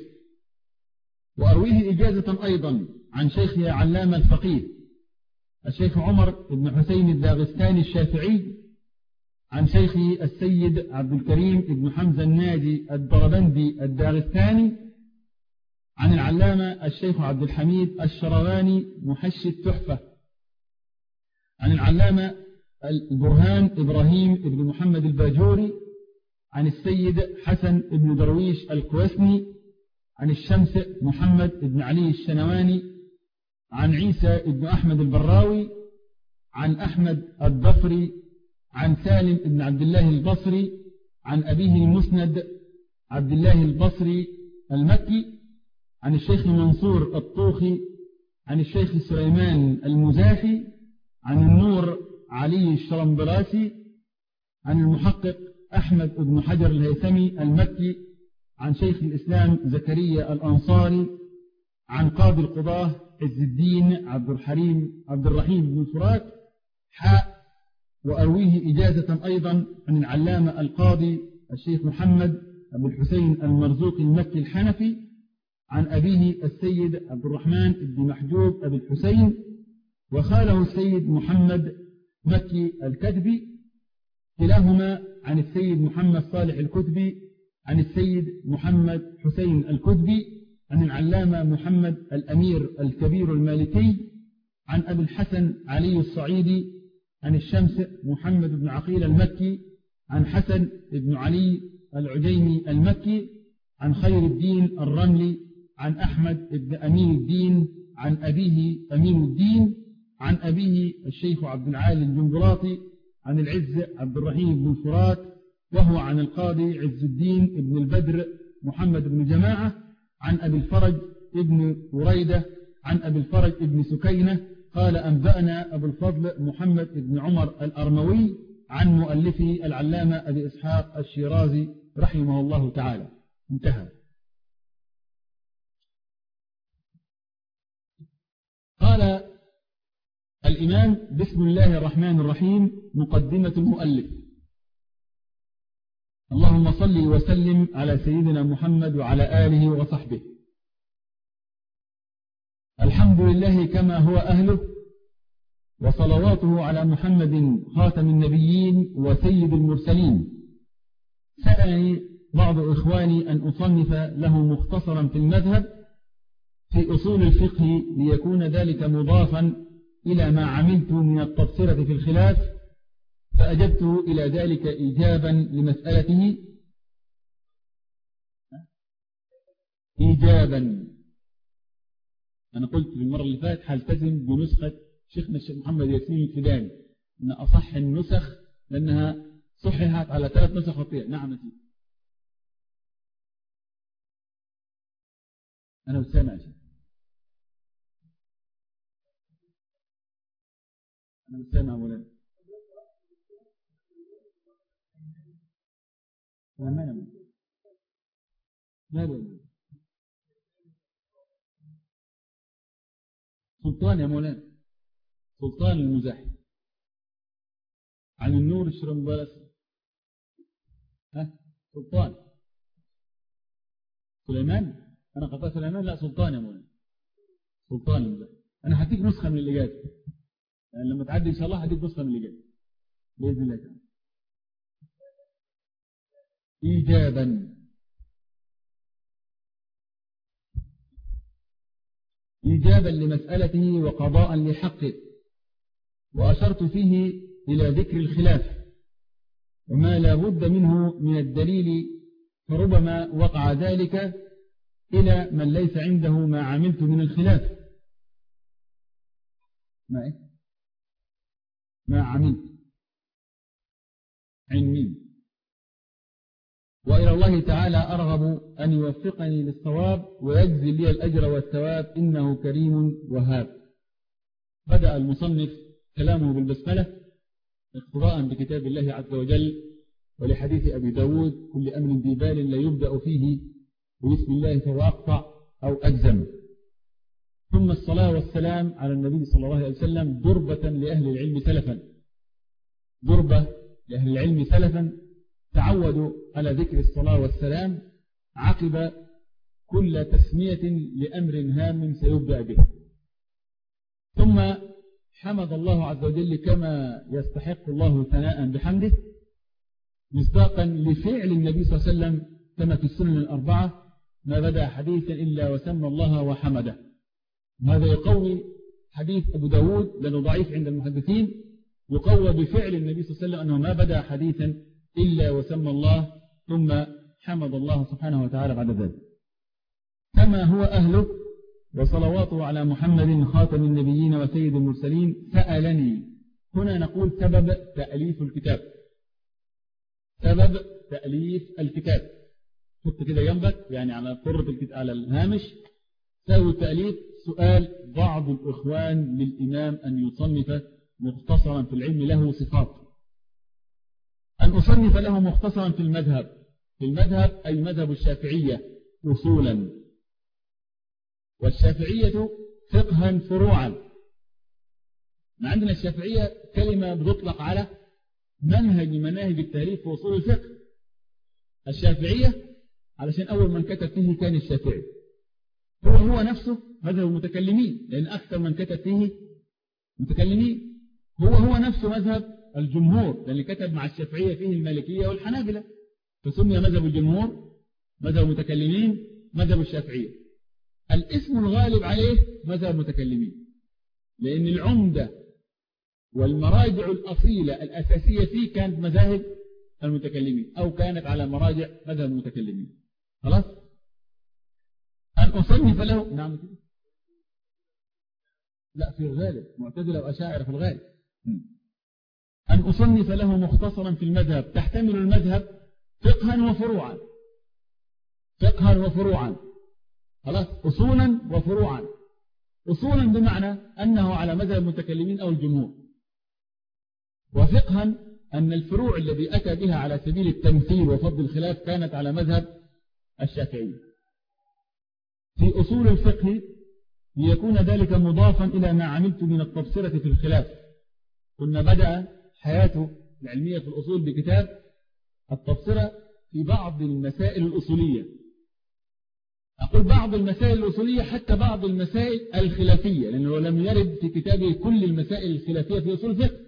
وأرويه إجازة أيضا عن شيخي علامة الفقيه الشيخ عمر بن حسين الداغستاني الشافعي عن شيخه السيد عبد الكريم بن حمزة الناجي الدربندي الداغستاني عن العلامة الشيخ عبد الحميد الشرواني محشي التحفة عن العلامة البرهان إبراهيم بن محمد الباجوري عن السيد حسن بن درويش الكوسني عن الشمس محمد بن علي الشنواني عن عيسى بن أحمد البراوي عن أحمد الضفري عن سالم بن عبد الله البصري عن أبيه المسند عبد الله البصري المكي عن الشيخ منصور الطوخي عن الشيخ سليمان المزاحي عن النور علي الشرمبراسي عن المحقق أحمد بن حجر الهيثمي المكي عن شيخ الإسلام زكريا الأنصاري عن قاضي القضاة عز الدين عبد الحليم عبد الرحيم بن فرات حاء وأرويه إجازة أيضا عن العلامة القاضي الشيخ محمد أبو الحسين المرزوق المكي الحنفي عن أبيه السيد عبد الرحمن بن محجوب أبي الحسين وخاله السيد محمد مكي الكتبي كلاهما عن السيد محمد صالح الكتبي عن السيد محمد حسين الكتبي عن العلامة محمد الأمير الكبير المالكي عن أبي الحسن علي الصعيدي عن الشمس محمد بن عقيل المكي عن حسن بن علي العجيمي المكي عن خير الدين الرملي عن أحمد بن أمين الدين عن أبيه أمين الدين عن أبيه الشيخ عبد العالي الجنبلاطي عن العز عبد الرحيم بن فرات وهو عن القاضي عز الدين بن البدر محمد بن جماعة عن أبي الفرج ابن وريدة عن أبي الفرج ابن سكينة قال أنبأنا أبو الفضل محمد بن عمر الأرموي عن مؤلفه العلامة أبي إسحاق الشيرازي رحمه الله تعالى. انتهى. قال الإمام بسم الله الرحمن الرحيم مقدمة المؤلف. اللهم صل وسلم على سيدنا محمد وعلى آله وصحبه. الحمد لله كما هو أهله وصلواته على محمد خاتم النبيين وسيد المرسلين. سألني بعض إخواني أن أصنف له مختصرا في المذهب في أصول الفقه ليكون ذلك مضافا إلى ما عملت من التبصرة في الخلاف فأجبته إلى ذلك إيجابا لمسألته. إيجابا. أنا قلت في المرة اللي فاتت هلتزم بنسخة شيخنا الشيخ محمد ياسين الفداني أن أصح النسخ لأنها صححت على ثلاث نسخ خطيئة نعم سيدي. أنا بسامع شيء أنا بسامع مولانا. ومانا ماذا سلطان يا مولانا. سلطان المزاحم. عن النور الشرنبالس ها؟ سلطان. سليمان؟ أنا قطع سليمان؟ لا سلطان يا مولانا. سلطان المزاحم. أنا هديك نسخة من الإجازة يعني لما تعدي إن شاء الله هديك نسخة من الإجابة بإذن الله تعالى. إيجابا. إيجابا لمسألته وقضاء لحقه وأشرت فيه إلى ذكر الخلاف وما لا بد منه من الدليل فربما وقع ذلك إلى من ليس عنده ما عملت من الخلاف. ما إيه؟ ما عملت؟ علمي. وإلى الله تعالى أرغب أن يوفقني للصواب ويجزي لي الأجر والثواب إنه كريم وهاب. بدأ المصنف كلامه بالبسملة اقتراء بكتاب الله عز وجل ولحديث أبي داود كل أمر ذي بال لا يبدأ فيه بسم الله فهو أقطع أو أجزم. ثم الصلاة والسلام على النبي صلى الله عليه وسلم ضربة لأهل العلم سلفا. ضربة لأهل العلم سلفا تعودوا على ذكر الصلاة والسلام عقب كل تسمية لأمر هام سيبدأ به. ثم حمد الله عز وجل كما يستحق الله ثناء بحمده مصداقا لفعل النبي صلى الله عليه وسلم كما في السنن الأربعة ما بدأ حديثا إلا وسمى الله وحمده. هذا يقوي حديث أبو داود؟ لأنه ضعيف عند المحدثين يقوى بفعل النبي صلى الله عليه وسلم أنه ما بدأ حديثا إلا وسمى الله ثم حمد الله سبحانه وتعالى بعد ذلك. كما هو أهله وصلواته على محمد خاتم النبيين وسيد المرسلين سألني. هنا نقول سبب تأليف الكتاب. سبب تأليف الكتاب. حط كده جنبك؟ يعني على قرة على الهامش. سوي تأليف سؤال بعض الإخوان للإمام أن يصنف مختصرا في العلم له صفات. أن أصنف له مختصرا في المذهب. في المذهب أي مذهب الشافعية أصولا. والشافعية فقها فروعا. ما عندنا الشافعية كلمة بتطلق على منهج مناهج التاريخ في أصول الفقه. الشافعية علشان أول من كتب فيه كان الشافعي. هو هو نفسه مذهب المتكلمين لأن أكثر من كتب فيه متكلمين. هو هو نفسه مذهب الجمهور لأن كتب مع الشافعية فيه المالكية والحنابلة. فسمي مذهب الجمهور مذهب المتكلمين مذهب الشافعية. الاسم الغالب عليه مذهب المتكلمين. لأن العمدة والمراجع الأصيلة الأساسية فيه كانت مذاهب المتكلمين أو كانت على مراجع مذهب المتكلمين. خلاص؟ أن أصنف له نعم. لا في الغالب معتدلة وأشاعر في الغالب. أن أصنف له مختصرا في المذهب. تحتمل المذهب فقها وفروعا. فقها وفروعا. خلاص؟ أصولا وفروعا. أصولا بمعنى أنه على مذهب المتكلمين أو الجمهور. وفقها أن الفروع الذي أتى بها على سبيل التمثيل وفضل الخلاف كانت على مذهب الشافعي. في أصول الفقه ليكون ذلك مضافا إلى ما عملت من التبصرة في الخلاف. كنا بدأ حياته العلمية في الأصول بكتاب التبصرة في بعض المسائل الأصولية. أقول بعض المسائل الأصولية حتى بعض المسائل الخلافية لأنه لم يرد في كتابه كل المسائل الخلافية في أصول الفقه.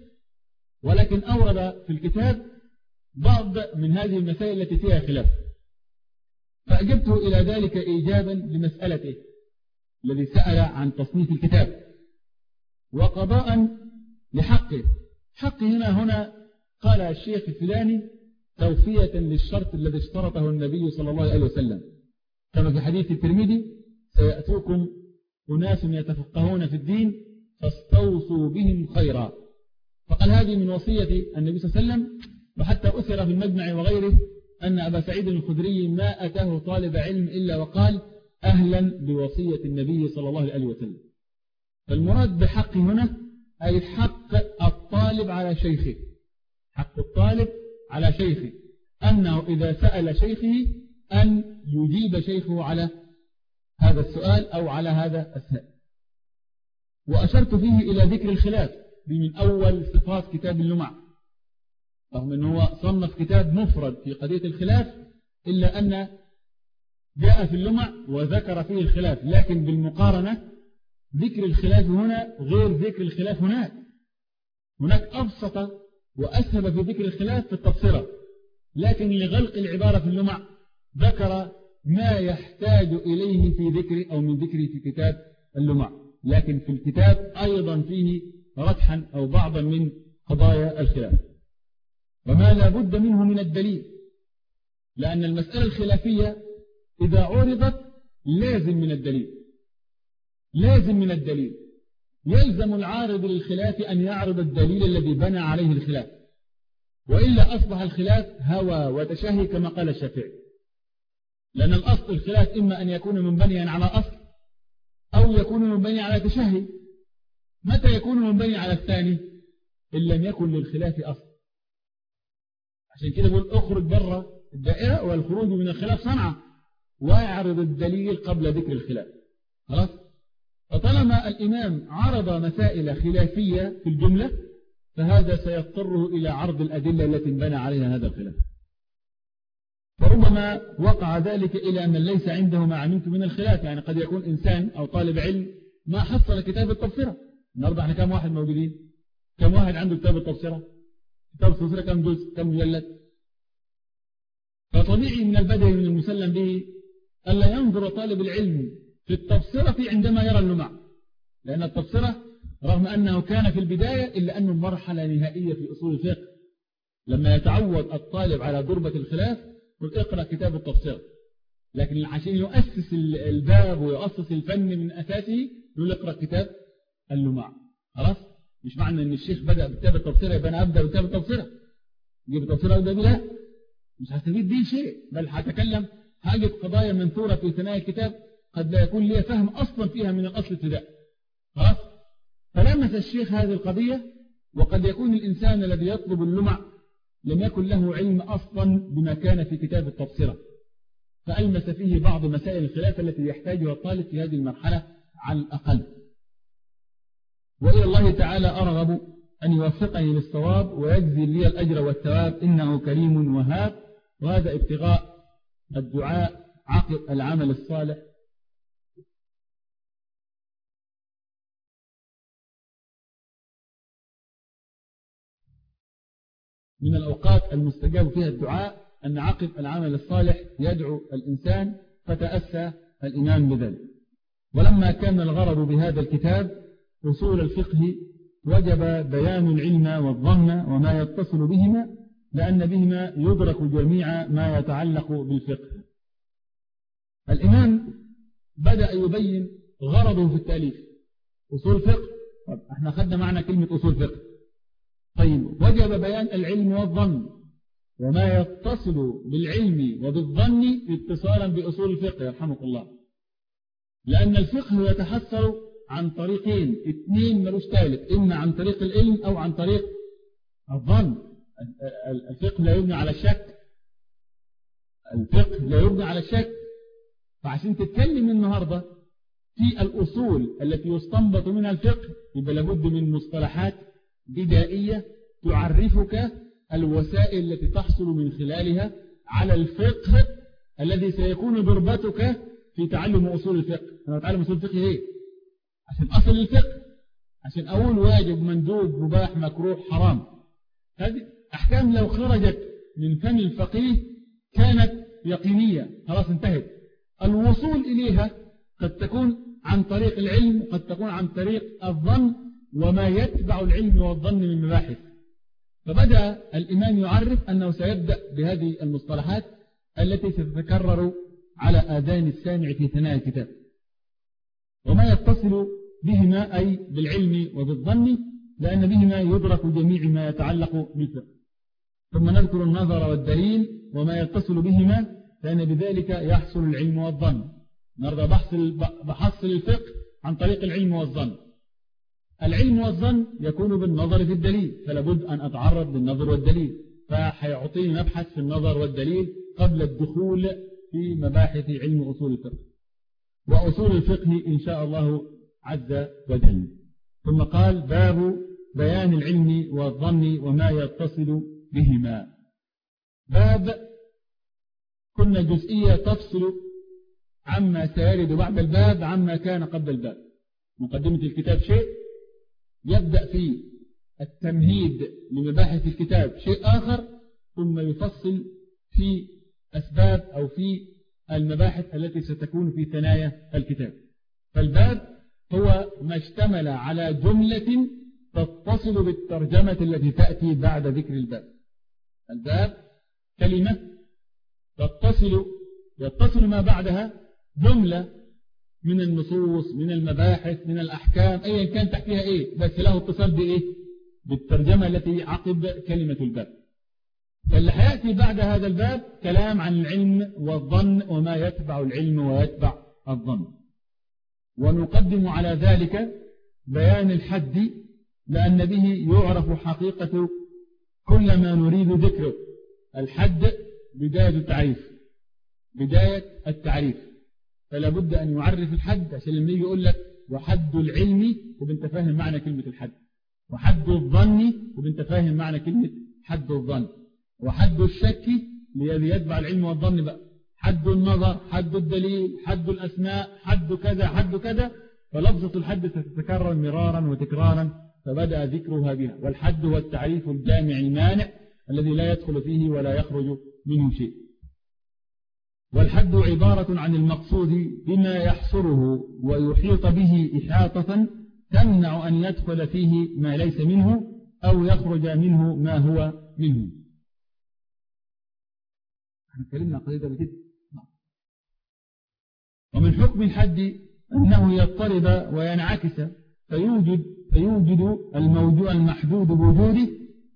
ولكن أورد في الكتاب بعض من هذه المسائل التي فيها خلاف. فأجبته إلى ذلك إيجابا لمسألته الذي سأل عن تصنيف الكتاب. وقضاء لحقه. حقه هنا هنا قال الشيخ الفلاني توفية للشرط الذي اشترطه النبي صلى الله عليه وسلم. كما في حديث الترمذي سيأتوكم أناس يتفقهون في الدين فاستوصوا بهم خيرا. فقال هذه من وصية النبي صلى الله عليه وسلم وحتى أثر في المجمع وغيره أن أبا سعيد الخدري ما أتاه طالب علم إلا وقال أهلا بوصية النبي صلى الله عليه وسلم. فالمراد بحق هنا أي حق الطالب على شيخه. حق الطالب على شيخه. أنه إذا سأل شيخه أن يجيب شيخه على هذا السؤال أو على هذا السؤال. وأشرت فيه إلى ذكر الخلاف من أول صفات كتاب اللمع رغم أنه صنف كتاب مفرد في قضية الخلاف إلا أن جاء في اللمع وذكر فيه الخلاف. لكن بالمقارنة ذكر الخلاف هنا غير ذكر الخلاف هناك. هناك أبسط وأسهب في ذكر الخلاف في التبصرة لكن لغلق العبارة في اللمع ذكر ما يحتاج إليه في ذكر أو من ذكر في كتاب اللمع لكن في الكتاب أيضا فيه ردحا أو بعضا من قضايا الخلاف. وما لا بد منه من الدليل لأن المسألة الخلافية إذا عرضت لازم من الدليل لازم من الدليل. يلزم العارض للخلاف أن يعرض الدليل الذي بنى عليه الخلاف. وإلا أصبح الخلاف هوى وتشهي كما قال الشافعي. لأن الأصل الخلاف إما أن يكون منبنيا على أصل أو يكون منبنيا على تشهي. متى يكون منبني على الثاني؟ إن لم يكن للخلاف أصل. عشان كده بقول اخرج بره الدائرة والخروج من الخلاف صنعة ويعرض الدليل قبل ذكر الخلاف. خلاص؟ فطالما الإمام عرض مسائل خلافية في الجملة فهذا سيضطره إلى عرض الأدلة التي انبنى عليها هذا الخلاف. فربما وقع ذلك إلى من ليس عنده ما عملت من الخلاف يعني قد يكون إنسان أو طالب علم ما حصل كتاب التبصرة. النهاردة إحنا كم واحد موجودين؟ كم واحد عنده كتاب التبصرة؟ كتاب التبصرة كم جزء؟ كم مجلد؟ فطبيعي من البدء من المسلم به ألا ينظر طالب العلم في التبصرة عندما يرى اللمع. لأن التبصرة رغم أنه كان في البداية إلا أنه مرحلة نهائية في أصول الفقه. لما يتعود الطالب على ضربة الخلاف قل اقرأ كتاب التبصرة. لكن عشان يؤسس الباب ويؤسس الفن من أساسه يقول اقرأ كتاب اللمع. خلاص؟ مش معنى إن الشيخ بدأ بكتاب التبصرة يبقى أنا أبدأ بكتاب التبصرة. يجيب التبصرة ابدأ بلا مش هستفيد به شيء. بل هتكلم هاجد قضايا منثورة في ثنايا الكتاب. قد لا يكون لي فهم أصلا فيها من الأصل ابتداء. خلاص؟ فلمس الشيخ هذه القضية وقد يكون الإنسان الذي يطلب اللمع لم يكن له علم أصلا بما كان في كتاب التبصرة. فألمس فيه بعض مسائل الخلاف التي يحتاجها الطالب في هذه المرحلة على الأقل. وإلى الله تعالى أرغب أن يوفقني للصواب ويجزي لي الأجر والثواب إنه كريم وهاب. وهذا ابتغاء الدعاء عقب العمل الصالح. من الأوقات المستجاب فيها الدعاء أن عقب العمل الصالح يدعو الإنسان فتأسى الإمام بذلك. ولما كان الغرض بهذا الكتاب أصول الفقه وجب بيان العلم والظن وما يتصل بهما لأن بهما يدرك جميع ما يتعلق بالفقه. الإمام بدأ يبين غرضه في التأليف. أصول فقه طب إحنا خدنا معنى كلمة أصول فقه طيب وجب بيان العلم والظن. وما يتصل بالعلم وبالظن اتصالا بأصول الفقه يرحمك الله. لأن الفقه يتحصل عن طريقين اثنين ملوش ثالث إما عن طريق العلم أو عن طريق الظن. الفقه لا يبنى على الشك. الفقه لا يبنى على الشك. فعشان تتكلم النهاردة في الأصول التي يستنبط منها الفقه يبقى لابد من مصطلحات بدائية تعرفك الوسائل التي تحصل من خلالها على الفقه الذي سيكون ضربتك في تعلم أصول الفقه. أنا أتعلم أصول الفقه إيه؟ عشان أصل الفقه. عشان أقول واجب مندوب مباح مكروه حرام. هذه أحكام لو خرجت من فم الفقيه كانت يقينية. خلاص انتهت. الوصول إليها قد تكون عن طريق العلم قد تكون عن طريق الظن وما يتبع العلم والظن من مباحث. فبدأ الإمام يعرف أنه سيبدأ بهذه المصطلحات التي ستتكرر على آذان السامع في ثناء الكتاب. وما يتصل بهما أي بالعلم وبالظن لأن بهما يدرك جميع ما يتعلق بالفقه. ثم نذكر النظر والدليل وما يتصل بهما لأن بذلك يحصل العلم والظن. النهارده بحصل الفقه عن طريق العلم والظن. العلم والظن يكون بالنظر في الدليل فلا بد أن أتعرض للنظر والدليل. فحيعطيني مبحث في النظر والدليل قبل الدخول في مباحث علم أصول الفقه. وأصول الفقه إن شاء الله عز وجل. ثم قال باب بيان العلم والظن وما يتصل بهما. باب كنا جزئية تفصل عما سيرد بعد الباب عما كان قبل الباب. مقدمة الكتاب شيء؟ يبدأ في التمهيد لمباحث الكتاب شيء آخر ثم يفصل في أسباب أو في المباحث التي ستكون في ثنايا الكتاب. فالباب هو ما اشتمل على جملة تتصل بالترجمة التي تأتي بعد ذكر الباب. الباب كلمة تتصل يتصل ما بعدها جملة من النصوص من المباحث من الأحكام أيا كان تحتها إيه؟ بس له اتصال بإيه؟ بالترجمة التي عقب كلمة الباب. فاللي هيأتي بعد هذا الباب كلام عن العلم والظن وما يتبع العلم ويتبع الظن. ونقدم على ذلك بيان الحد لأن به يعرف حقيقة كل ما نريد ذكره. الحد بداية التعريف. بداية التعريف. فلا بد أن يعرف الحد عشان لما يجي يقول لك وحد العلم وبنت فاهم معنى كلمة الحد. وحد الظن وبنت فاهم معنى كلمة حد الظن. وحد الشك الذي يتبع العلم والظن بقى. حد النظر حد الدليل حد الأسماء حد كذا حد كذا. فلفظة الحد ستتكرر مرارا وتكرارا فبدأ ذكرها بها. والحد هو التعريف الجامع المانع الذي لا يدخل فيه ولا يخرج منه شيء. والحد عبارة عن المقصود بما يحصره ويحيط به إحاطة تمنع أن يدخل فيه ما ليس منه أو يخرج منه ما هو منه. اتكلمنا قريبا بكده ومن حكم الحد أنه يضطرب وينعكس فيوجد, فيوجد الموجود المحدود بوجوده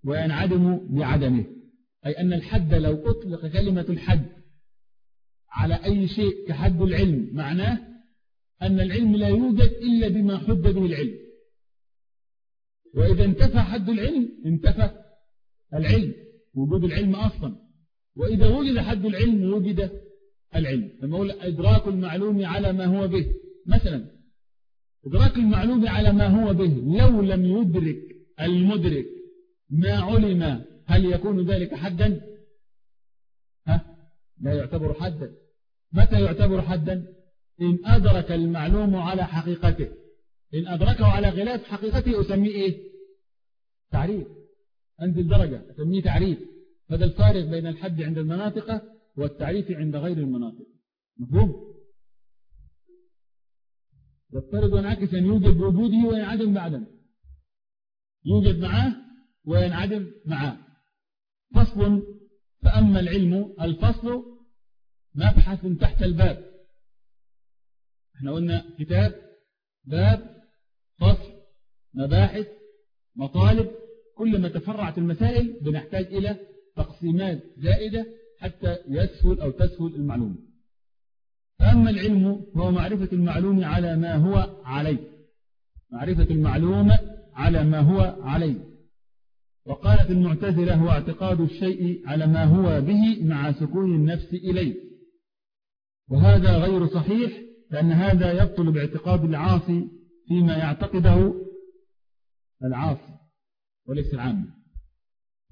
وينعدم بعدمه. أي أن الحد لو أطلق كلمة الحد على أي شيء كحد العلم. معناه أن العلم لا يوجد إلا بما حد به العلم وإذا انتفى حد العلم انتفى العلم وجود العلم أصلا. وإذا وجد حد العلم وجد العلم. لما أقول إدراك المعلوم على ما هو به. مثلا إدراك المعلوم على ما هو به. لو لم يدرك المدرك ما علم هل يكون ذلك حدا؟ ها؟ لا يعتبر حدا. متى يعتبر حدا؟ إن أدرك المعلوم على حقيقته. إن أدركه على غلاف حقيقته أسميه إيه؟ تعريف. عند الدرجة أسميه تعريف. هذا الفارق بين الحد عند المناطق والتعريف عند غير المناطق. مفهوم؟ يفترض وينعكس أن يوجد بوجوده وينعدم بعدم يوجد معه وينعدم معه فصل. فأما العلم الفصل مبحث تحت الباب. إحنا قلنا كتاب باب فصل مباحث مطالب كل ما تفرعت المسائل بنحتاج إلى تقسيمات زائدة حتى يسهل أو تسهل المعلومة. فأما العلم هو معرفة المعلوم على ما هو عليه. معرفة المعلوم على ما هو عليه. وقالت المعتزلة هو اعتقاد الشيء على ما هو به مع سكون النفس إليه. وهذا غير صحيح لأن هذا يبطل باعتقاد العاصي فيما يعتقده العاصي وليس العام.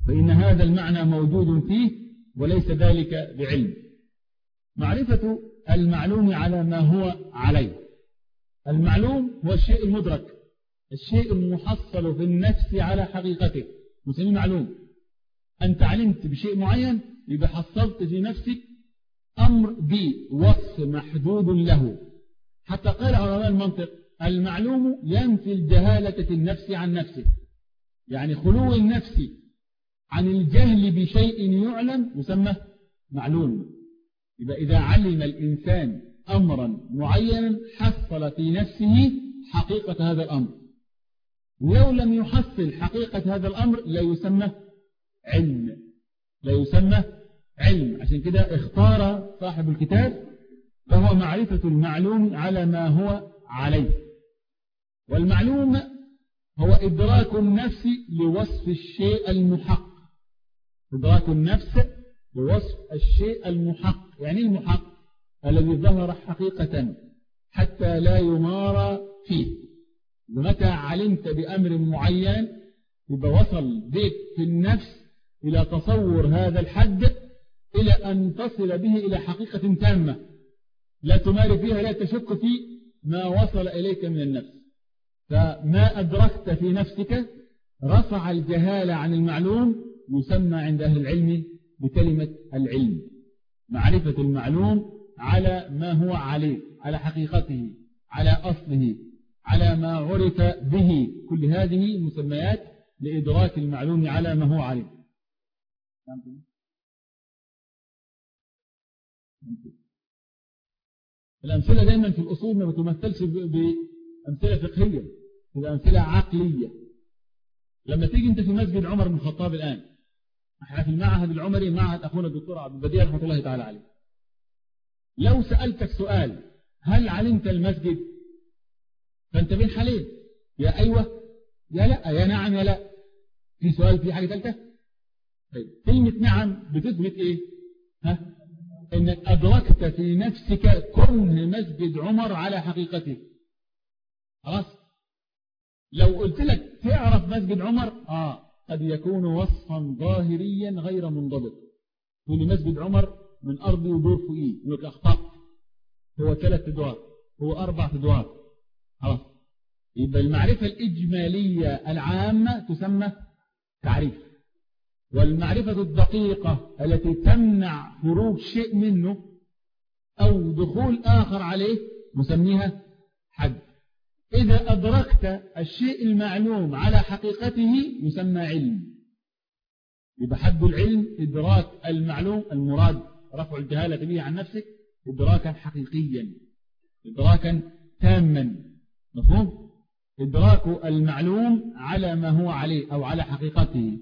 فإن هذا المعنى موجود فيه وليس ذلك بعلم. معرفة المعلوم على ما هو عليه. المعلوم هو الشيء المدرك الشيء المحصل في النفس على حقيقته. مسميه معلوم. أنت علمت بشيء معين يبقى حصلت في نفسك أمر بوصف محدود له. حتى قال علماء المنطق المعلوم ينفي الجهالة النفس عن نفسه. يعني خلو النفس عن الجهل بشيء يعلم يسمى معلوم. يبقى إذا علم الإنسان أمرا معينا حصل في نفسه حقيقة هذا الأمر. لو لم يحصل حقيقة هذا الأمر لا يسمى علم لا يسمى علم. عشان كده اختار صاحب الكتاب فهو معرفة المعلوم على ما هو عليه. والمعلوم هو إدراك النفس لوصف الشيء المحق. إدراك النفس لوصف الشيء المحق. يعني المحق؟ الذي ظهر حقيقة حتى لا يمارى فيه. ومتى علمت بأمر معين؟ يبقى وصل بك في النفس إلى تصور هذا الحد إلى أن تصل به إلى حقيقة تامة. لا تماري فيها لا تشك في ما وصل إليك من النفس. فما أدركت في نفسك رفع الجهالة عن المعلوم يسمى عند أهل العلم بكلمة العلم. معرفة المعلوم على ما هو عليه على حقيقته على أصله على ما عرف به. كل هذه مسميات لإدراك المعلوم على ما هو عليه. الأمثلة دائما في الأصول ما بتمثلش بأمثلة فقهية تبقى أمثلة عقلية. لما تيجي أنت في مسجد عمر بن الخطاب الآن إحنا في المعهد العمري معهد أخونا الدكتور عبد البديع رحمة الله تعالى عليه. لو سألتك سؤال هل علمت المسجد؟ فأنت بين حالين يا أيوة يا لأ يا نعم يا لأ. في سؤال في حاجة ثالثة طيب كلمة نعم بتثبت إيه؟ ها؟ انك أدركت في نفسك كون مسجد عمر على حقيقته. خلاص؟ لو قلت لك تعرف مسجد عمر آه قد يكون وصفا ظاهريا غير منضبط. تقول مسجد عمر من ارض ودور فوقيه يقول لك أخطأت. هو ثلاث أدوار هو أربع أدوار. خلاص؟ يبقى المعرفة الإجمالية العامة تسمى تعريف. والمعرفة الدقيقة التي تمنع خروج شيء منه أو دخول آخر عليه نسميها حد. إذا أدركت الشيء المعلوم على حقيقته يسمى علم. يبقى حد العلم إدراك المعلوم المراد رفع الجهالة به عن نفسك إدراكا حقيقيا إدراكا تاما. مفهوم؟ إدراك المعلوم على ما هو عليه أو على حقيقته.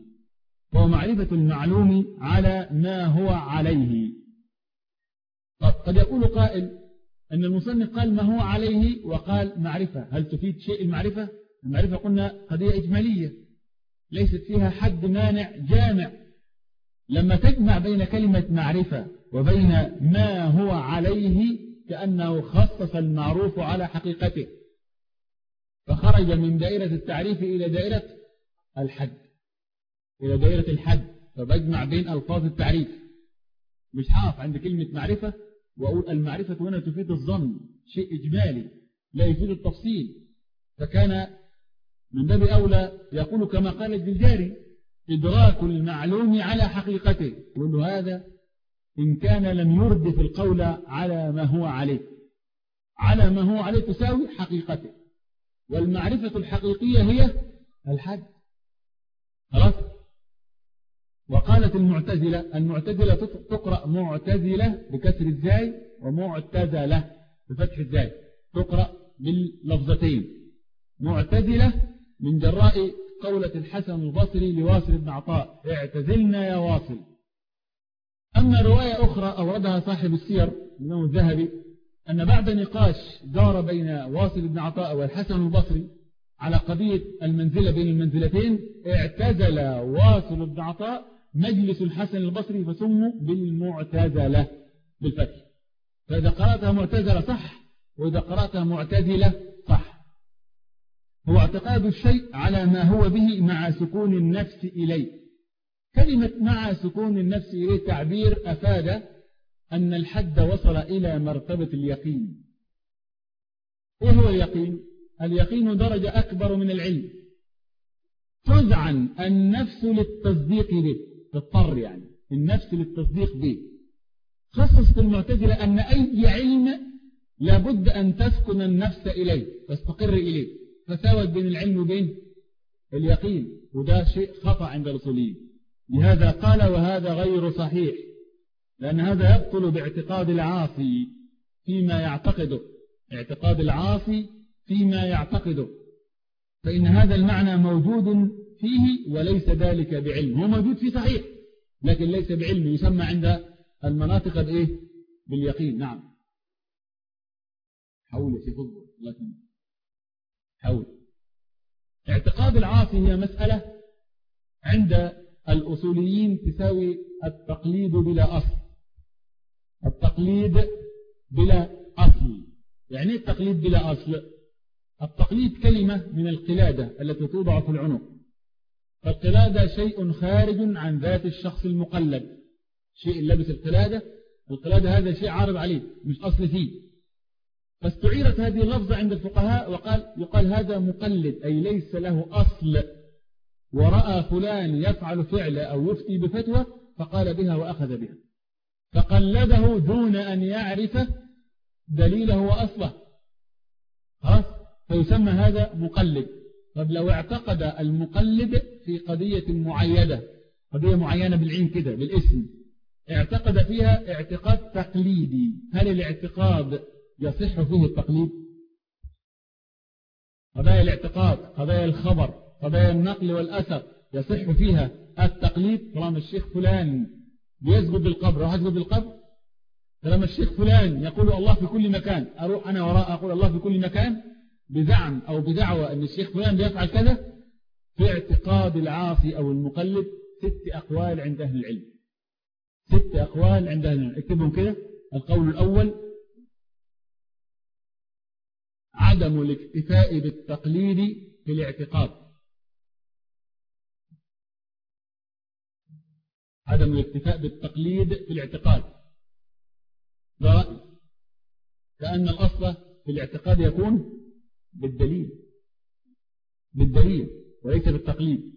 وهو معرفة المعلوم على ما هو عليه. قد يقول قائل أن المصنف قال ما هو عليه وقال معرفة. هل تفيد شيء المعرفة؟ المعرفة قلنا قضية إجمالية ليست فيها حد مانع جامع. لما تجمع بين كلمة معرفة وبين ما هو عليه كأنه خصص المعروف على حقيقته فخرج من دائرة التعريف إلى دائرة الحد. إلى دائرة الحد فبجمع بين ألفاظ التعريف. مش حاف عند كلمة معرفة وأقول المعرفة هنا تفيد الظن شيء إجمالي لا يفيد التفصيل. فكان من باب أولى يقول كما قال الجلجاري إدراك المعلوم على حقيقته. يقول هذا إن كان لم يردف القول على ما هو عليه. على ما هو عليه تساوي حقيقته. والمعرفة الحقيقية هي الحد. خلاص؟ وقالت المعتزلة المعتزلة تقرأ معتزلة بكسر الزاي ومعتزلة بفتح الزاي. تقرأ باللفظتين. معتزلة من جراء قولة الحسن البصري لواصل بن عطاء. اعتزلنا يا واصل. أما رواية أخرى أوردها صاحب السير الإمام الذهبي أن بعد نقاش دار بين واصل بن عطاء والحسن البصري على قضية المنزلة بين المنزلتين اعتزل واصل بن عطاء مجلس الحسن البصري فسموا بالمعتزلة بالفتح. فإذا قرأتها معتزلة صح وإذا قرأتها معتزلة صح. هو اعتقاد الشيء على ما هو به مع سكون النفس إليه. كلمة مع سكون النفس إليه تعبير أفاد أن الحد وصل إلى مرتبة اليقين. إيه هو اليقين؟ اليقين درجة أكبر من العلم. تزعن النفس للتصديق به. تضطر يعني. النفس للتصديق به. خصصت المعتزلة أن أي علم لابد أن تسكن النفس إليه تستقر إليه. فساوت بين العلم وبين اليقين وده شيء خطأ عند الأصوليين. لهذا قال وهذا غير صحيح لأن هذا يبطل باعتقاد العاصي فيما يعتقده. اعتقاد العاصي فيما يعتقده. فإن هذا المعنى موجود فيه وليس ذلك بعلم. هو موجود فيه صحيح لكن ليس بعلم يسمى عند المناطق بإيه باليقين. نعم. حول يا شيخ لكن حول. اعتقاد العاصي هي مسألة عند الأصوليين تساوي التقليد بلا أصل. التقليد بلا أصل. يعني التقليد بلا أصل؟ التقليد كلمة من القلادة التي توضع في العنق. فالقلادة شيء خارج عن ذات الشخص المقلد. شيء لبس القلادة القلادة هذا شيء عارض عليه مش أصل فيه. فاستعيرت هذه اللفظة عند الفقهاء وقال يقال هذا مقلد أي ليس له أصل. ورأى فلان يفعل فعل أو يفتي بفتوى فقال بها وأخذ بها. فقلده دون أن يعرف دليله وأصله. خلاص؟ فيسمى هذا مقلد. طب لو اعتقد المقلد في قضية معينة قضية معينة بالعين كده بالاسم اعتقد فيها اعتقاد تقليدي هل الاعتقاد يصح فيه التقليد؟ قضايا الاعتقاد قضايا الخبر قضايا النقل والأثر يصح فيها التقليد؟ طالما الشيخ فلان بيسجد بالقبر اسجد بالقبر؟ طالما الشيخ فلان يقول الله في كل مكان أروح أنا وراء أقول الله في كل مكان؟ بزعم أو بدعوة أن الشيخ فلان بيفعل كذا في اعتقاد العاصي أو المقلد ست أقوال عند أهل العلم. ست أقوال عند أهل العلم. اكتبهم كده. القول الأول عدم الاكتفاء بالتقليد في الاعتقاد. عدم الاكتفاء بالتقليد في الاعتقاد. ده رأي. كأن الأصل في الاعتقاد يكون بالدليل. بالدليل. وليس بالتقليد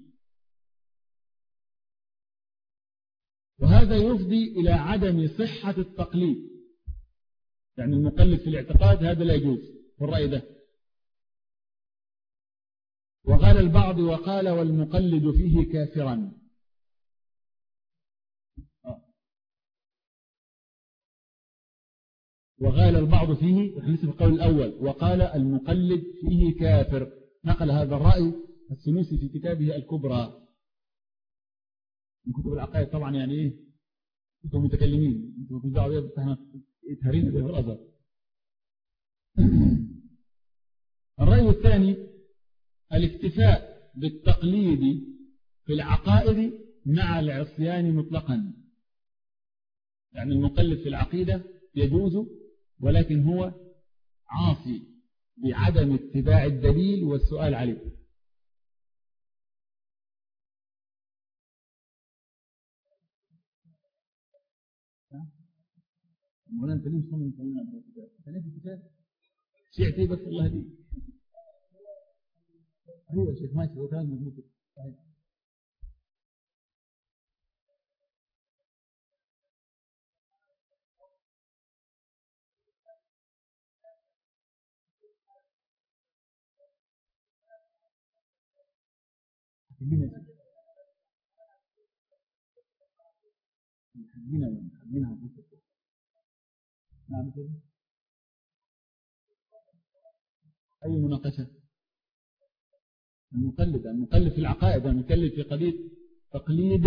وهذا يفضي إلى عدم صحة التقليد. يعني المقلد في الاعتقاد هذا لا يجوز. في الرأي ده. وقال البعض وقال والمقلد فيه كافرا. وقال البعض فيه في القول الأول وقال المقلد فيه كافر. نقل هذا الرأي السنوسي في كتابه الكبرى. من كتب العقائد طبعا يعني إيه؟ كتب متكلمين. أنتوا في دعوه يتهرين به الأزر الرأي الثاني الاكتفاء بالتقليد في العقائد مع العصيان مطلقا. يعني المقلد في العقيدة يجوز ولكن هو عاصي بعدم اتباع الدليل والسؤال عليه. مولانا انت ليه مصمم الكتاب شيعتي بس الله يهديك يا شيخ ماشي هو صحيح حبينا نعم. أي مناقشة؟ المقلد المقلد في العقائد المقلد في قضية تقليد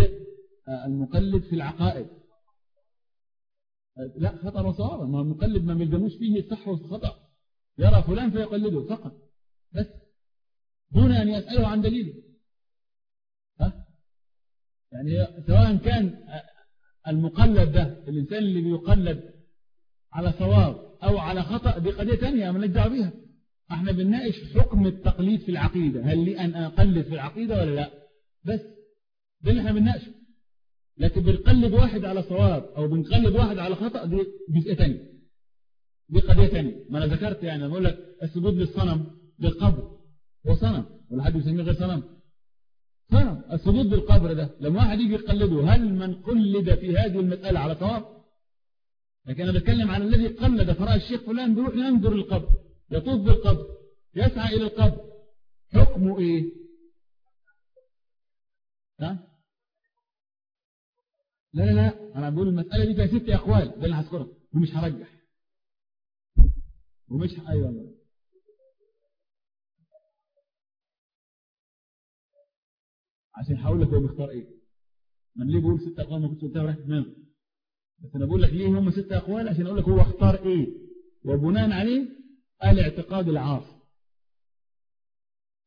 آه، المقلد في العقائد. لا خطأ وصواب ما المقلد ما بيلزموش فيه الصح والخطأ. يرى فلان فيقلده فقط. بس. دون أن يسأله عن دليله. يعني سواء كان المقلد ده الإنسان اللي بيقلد على صواب أو على خطأ دي قضية ثانية ما دعوة بيها. إحنا بنناقش حكم التقليد في العقيدة هل لي أن أقلد في العقيدة ولا لا؟ بس ده اللي إحنا بنناقشه. لكن بنقلد واحد على صواب أو بنقلد واحد على خطأ دي جزء ثاني دي قضية ثانية ما أنا ذكرت يعني بقول لك السجود للصنم للقبر هو صنم ولا حد يسميه غير صنم؟ صنم السجود بالقبر ده لما واحد يجي يقلده هل من قلد في هذه المسألة على صواب لكن أنا بتكلم عن الذي قلد فرأى الشيخ فلان بيروح ينظر للقبر يطوف بالقبر يسعى إلى القبر. حكمه إيه؟ ها؟ لا لا لا أنا بقول المسألة دي فيها ست أقوال ده اللي هذكرها ومش هرجح. ومش أيوة. عشان هقول لك هو بيختار إيه. من ليه بيقول ست أقوال ما كنتش قلتها وراح دماغي. بس أنا بقول لك ليه هم ست أقوال؟ عشان أقول لك هو اختار إيه. وبناء عليه الاعتقاد العاصي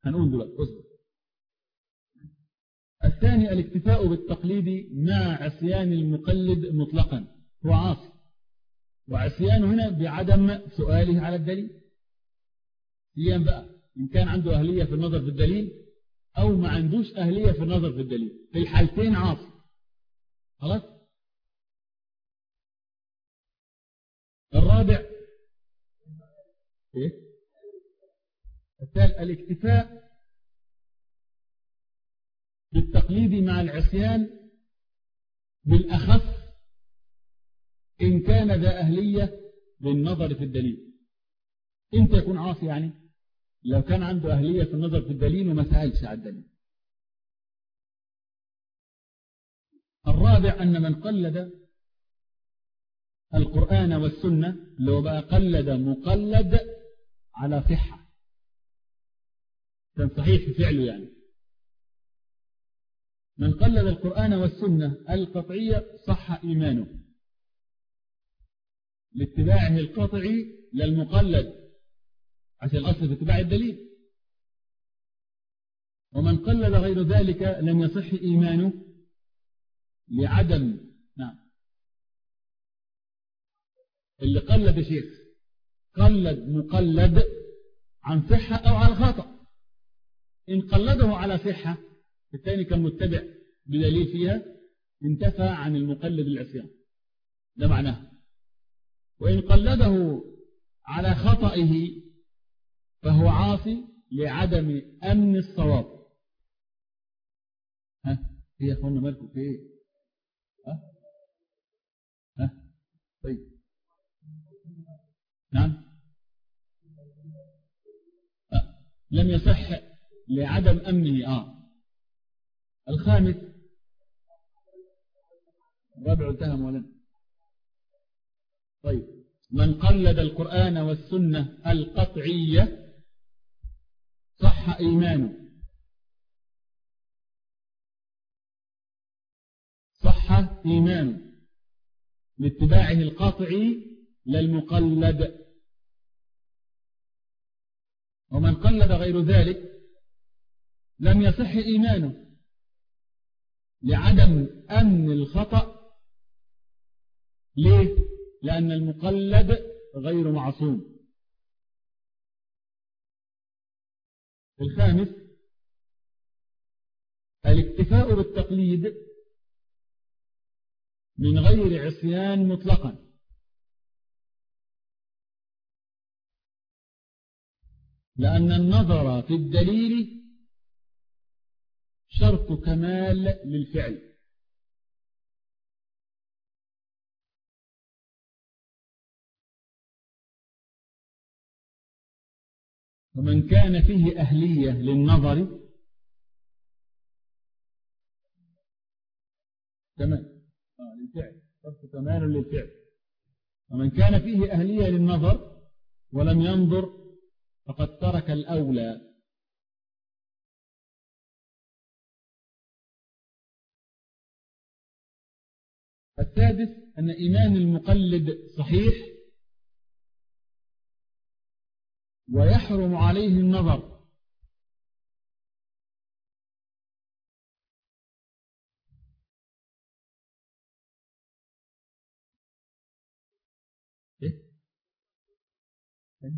هنقول دلوقتي اصبر. الثاني الاكتفاء بالتقليد مع عصيان المقلد مطلقا. هو عاصي وعصيانه هنا بعدم سؤاله على الدليل. سيان بقى إن كان عنده أهلية في النظر في الدليل أو ما عندوش أهلية في النظر في الدليل. في الحالتين عاصي خلاص؟ الرابع. إيه؟ الثالث الاكتفاء بالتقليد مع العصيان بالأخف إن كان ذا أهلية للنظر في الدليل. إمتى يكون عاصي يعني؟ لو كان عنده أهلية في النظر في الدليل وما سألش على الدليل. الرابع أن من قلد القرآن والسنة لو بقى قلد مقلد على صحة. كان صحيح في فعله يعني. من قلد القرآن والسنة القطعية صح إيمانه. لاتباعه القطعي للمقلد. عشان الأصل في اتباع الدليل. ومن قلد غير ذلك لم يصح إيمانه لعدم نعم. اللي قلد شيخ قلد مقلد عن صحة أو عن خطأ. إن قلده على صحة الثاني كان متبع بدليل فيها انتفى عن المقلد العصيان. ده معناه. وإن قلده على خطئه فهو عاصي لعدم أمن الصواب. ها؟ هي يا أخوانا مالكم؟ في إيه؟ ها؟ ها؟ طيب. نعم. آه. لم يصح لعدم أمنه. آه. الخامس. الرابع انتهى مولانا. طيب. من قلد القرآن والسنة القطعية صح إيمانه صح إيمانه لاتباعه القاطعي لا المقلد ومن قلد غير ذلك لم يصح إيمانه. لعدم أمن الخطأ. ليه؟ لأن المقلد غير معصوم. الخامس الاكتفاء بالتقليد من غير عصيان مطلقا. لأن النظر في الدليل شرط كمال للفعل. ومن كان فيه أهلية للنظر كمال آه للفعل. شرط كمال للفعل. ومن كان فيه أهلية للنظر ولم ينظر فقد ترك الأولى. السادس أن إيمان المقلد صحيح ويحرم عليه النظر. إيه؟ إيه؟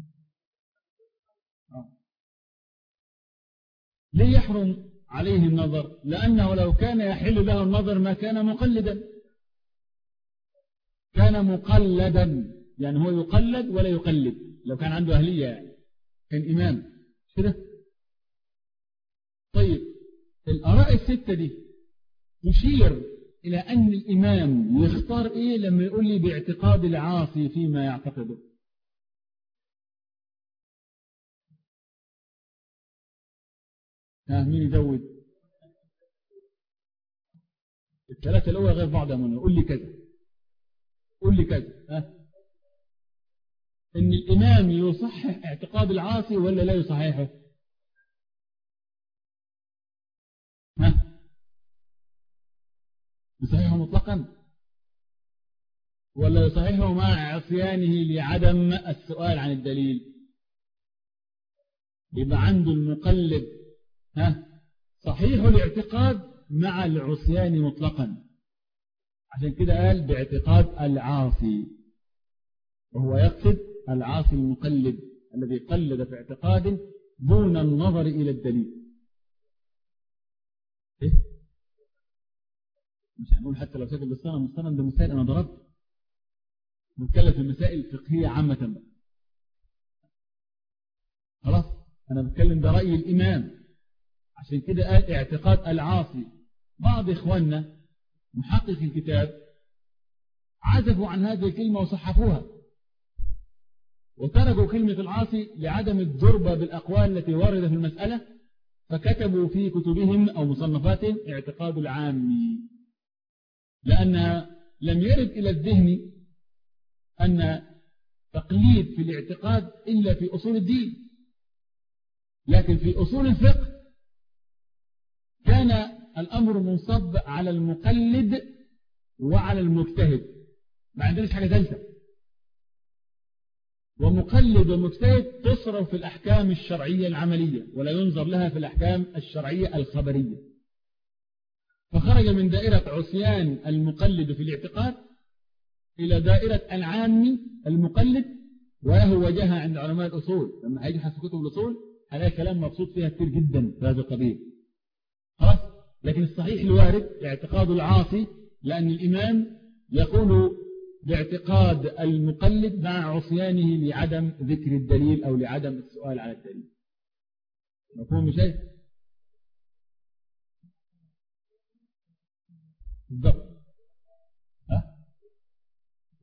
ليه يحرم عليه النظر؟ لأنه لو كان يحل له النظر ما كان مقلدا. كان مقلدا. يعني هو يقلد ولا يقلد؟ لو كان عنده أهلية يعني. كان إمام كده؟ طيب الآراء الستة دي تشير إلى أن الإمام يختار إيه؟ لما يقول لي باعتقاد العاصي فيما يعتقده. ها مين يزود؟ الثلاثة الأولى غير بعض يا منى. قول لي كذا. قول لي كذا. ها؟ إن الإمام يصحح اعتقاد العاصي ولا لا يصححه؟ ها؟ يصححه مطلقا؟ ولا يصححه مع عصيانه لعدم السؤال عن الدليل؟ يبقى عنده المقلد ها؟ صحيح الاعتقاد مع العصيان مطلقا. عشان كده قال باعتقاد العاصي. وهو يقصد العاصي المقلد الذي قلد في اعتقاد دون النظر إلى الدليل. إيه؟ مش هنقول حتى لو ساكن بالصنم الصنم ده مثال أنا ضربت. نتكلم في المسائل الفقهية عامة خلاص؟ أنا بتكلم ده رأي الإمام. عشان كده قال اعتقاد العاصي. بعض إخواننا محقق الكتاب عزفوا عن هذه الكلمة وصحفوها وتركوا كلمة العاصي لعدم الضربة بالأقوال التي وردت في المسألة فكتبوا في كتبهم أو مصنفاتهم اعتقاد العامي لأن لم يرد إلى الذهن أن تقليد في الاعتقاد إلا في أصول الدين لكن في أصول الفقه كان الأمر منصب على المقلد وعلى المجتهد. ما عندناش حاجة ثالثة. ومقلد ومجتهد تصرف في الأحكام الشرعية العملية ولا ينظر لها في الأحكام الشرعية الخبرية. فخرج من دائرة عصيان المقلد في الاعتقاد إلى دائرة العام المقلد وله وجهة عند علماء الأصول. لما هيجي حسب كتب الأصول هلاقي كلام مبسوط فيها كثير جدا في هذا القبيل. خلاص؟ لكن الصحيح الوارد اعتقاد العاصي لأن الإمام يقول باعتقاد المقلد مع عصيانه لعدم ذكر الدليل أو لعدم السؤال على الدليل. مفهوم شيء بالضبط. ها؟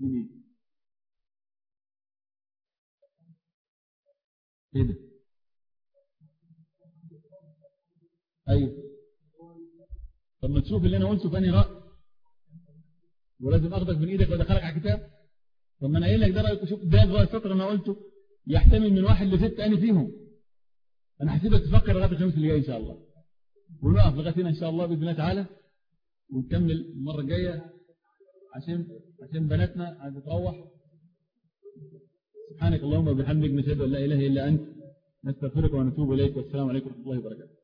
مين كده أيوه. طب ما تشوف اللي أنا قلته في أنهي رأي. ولازم اخدك من إيدك وأدخلك على الكتاب. طب ما أنا قايل لك ده رايك شوف ده جوه السطر أنا قلته. يحتمل من واحد لست أنا فيهم. أنا هسيبك تفكر لغاية الخميس اللي جاي إن شاء الله. ونقف لغاية هنا إن شاء الله بإذن الله تعالى. ونكمل المرة الجاية عشان عشان بناتنا عايزة تروح. سبحانك اللهم وبحمدك نشهد أن لا إله إلا أنت. نستغفرك ونتوب إليك. والسلام عليكم ورحمة الله وبركاته.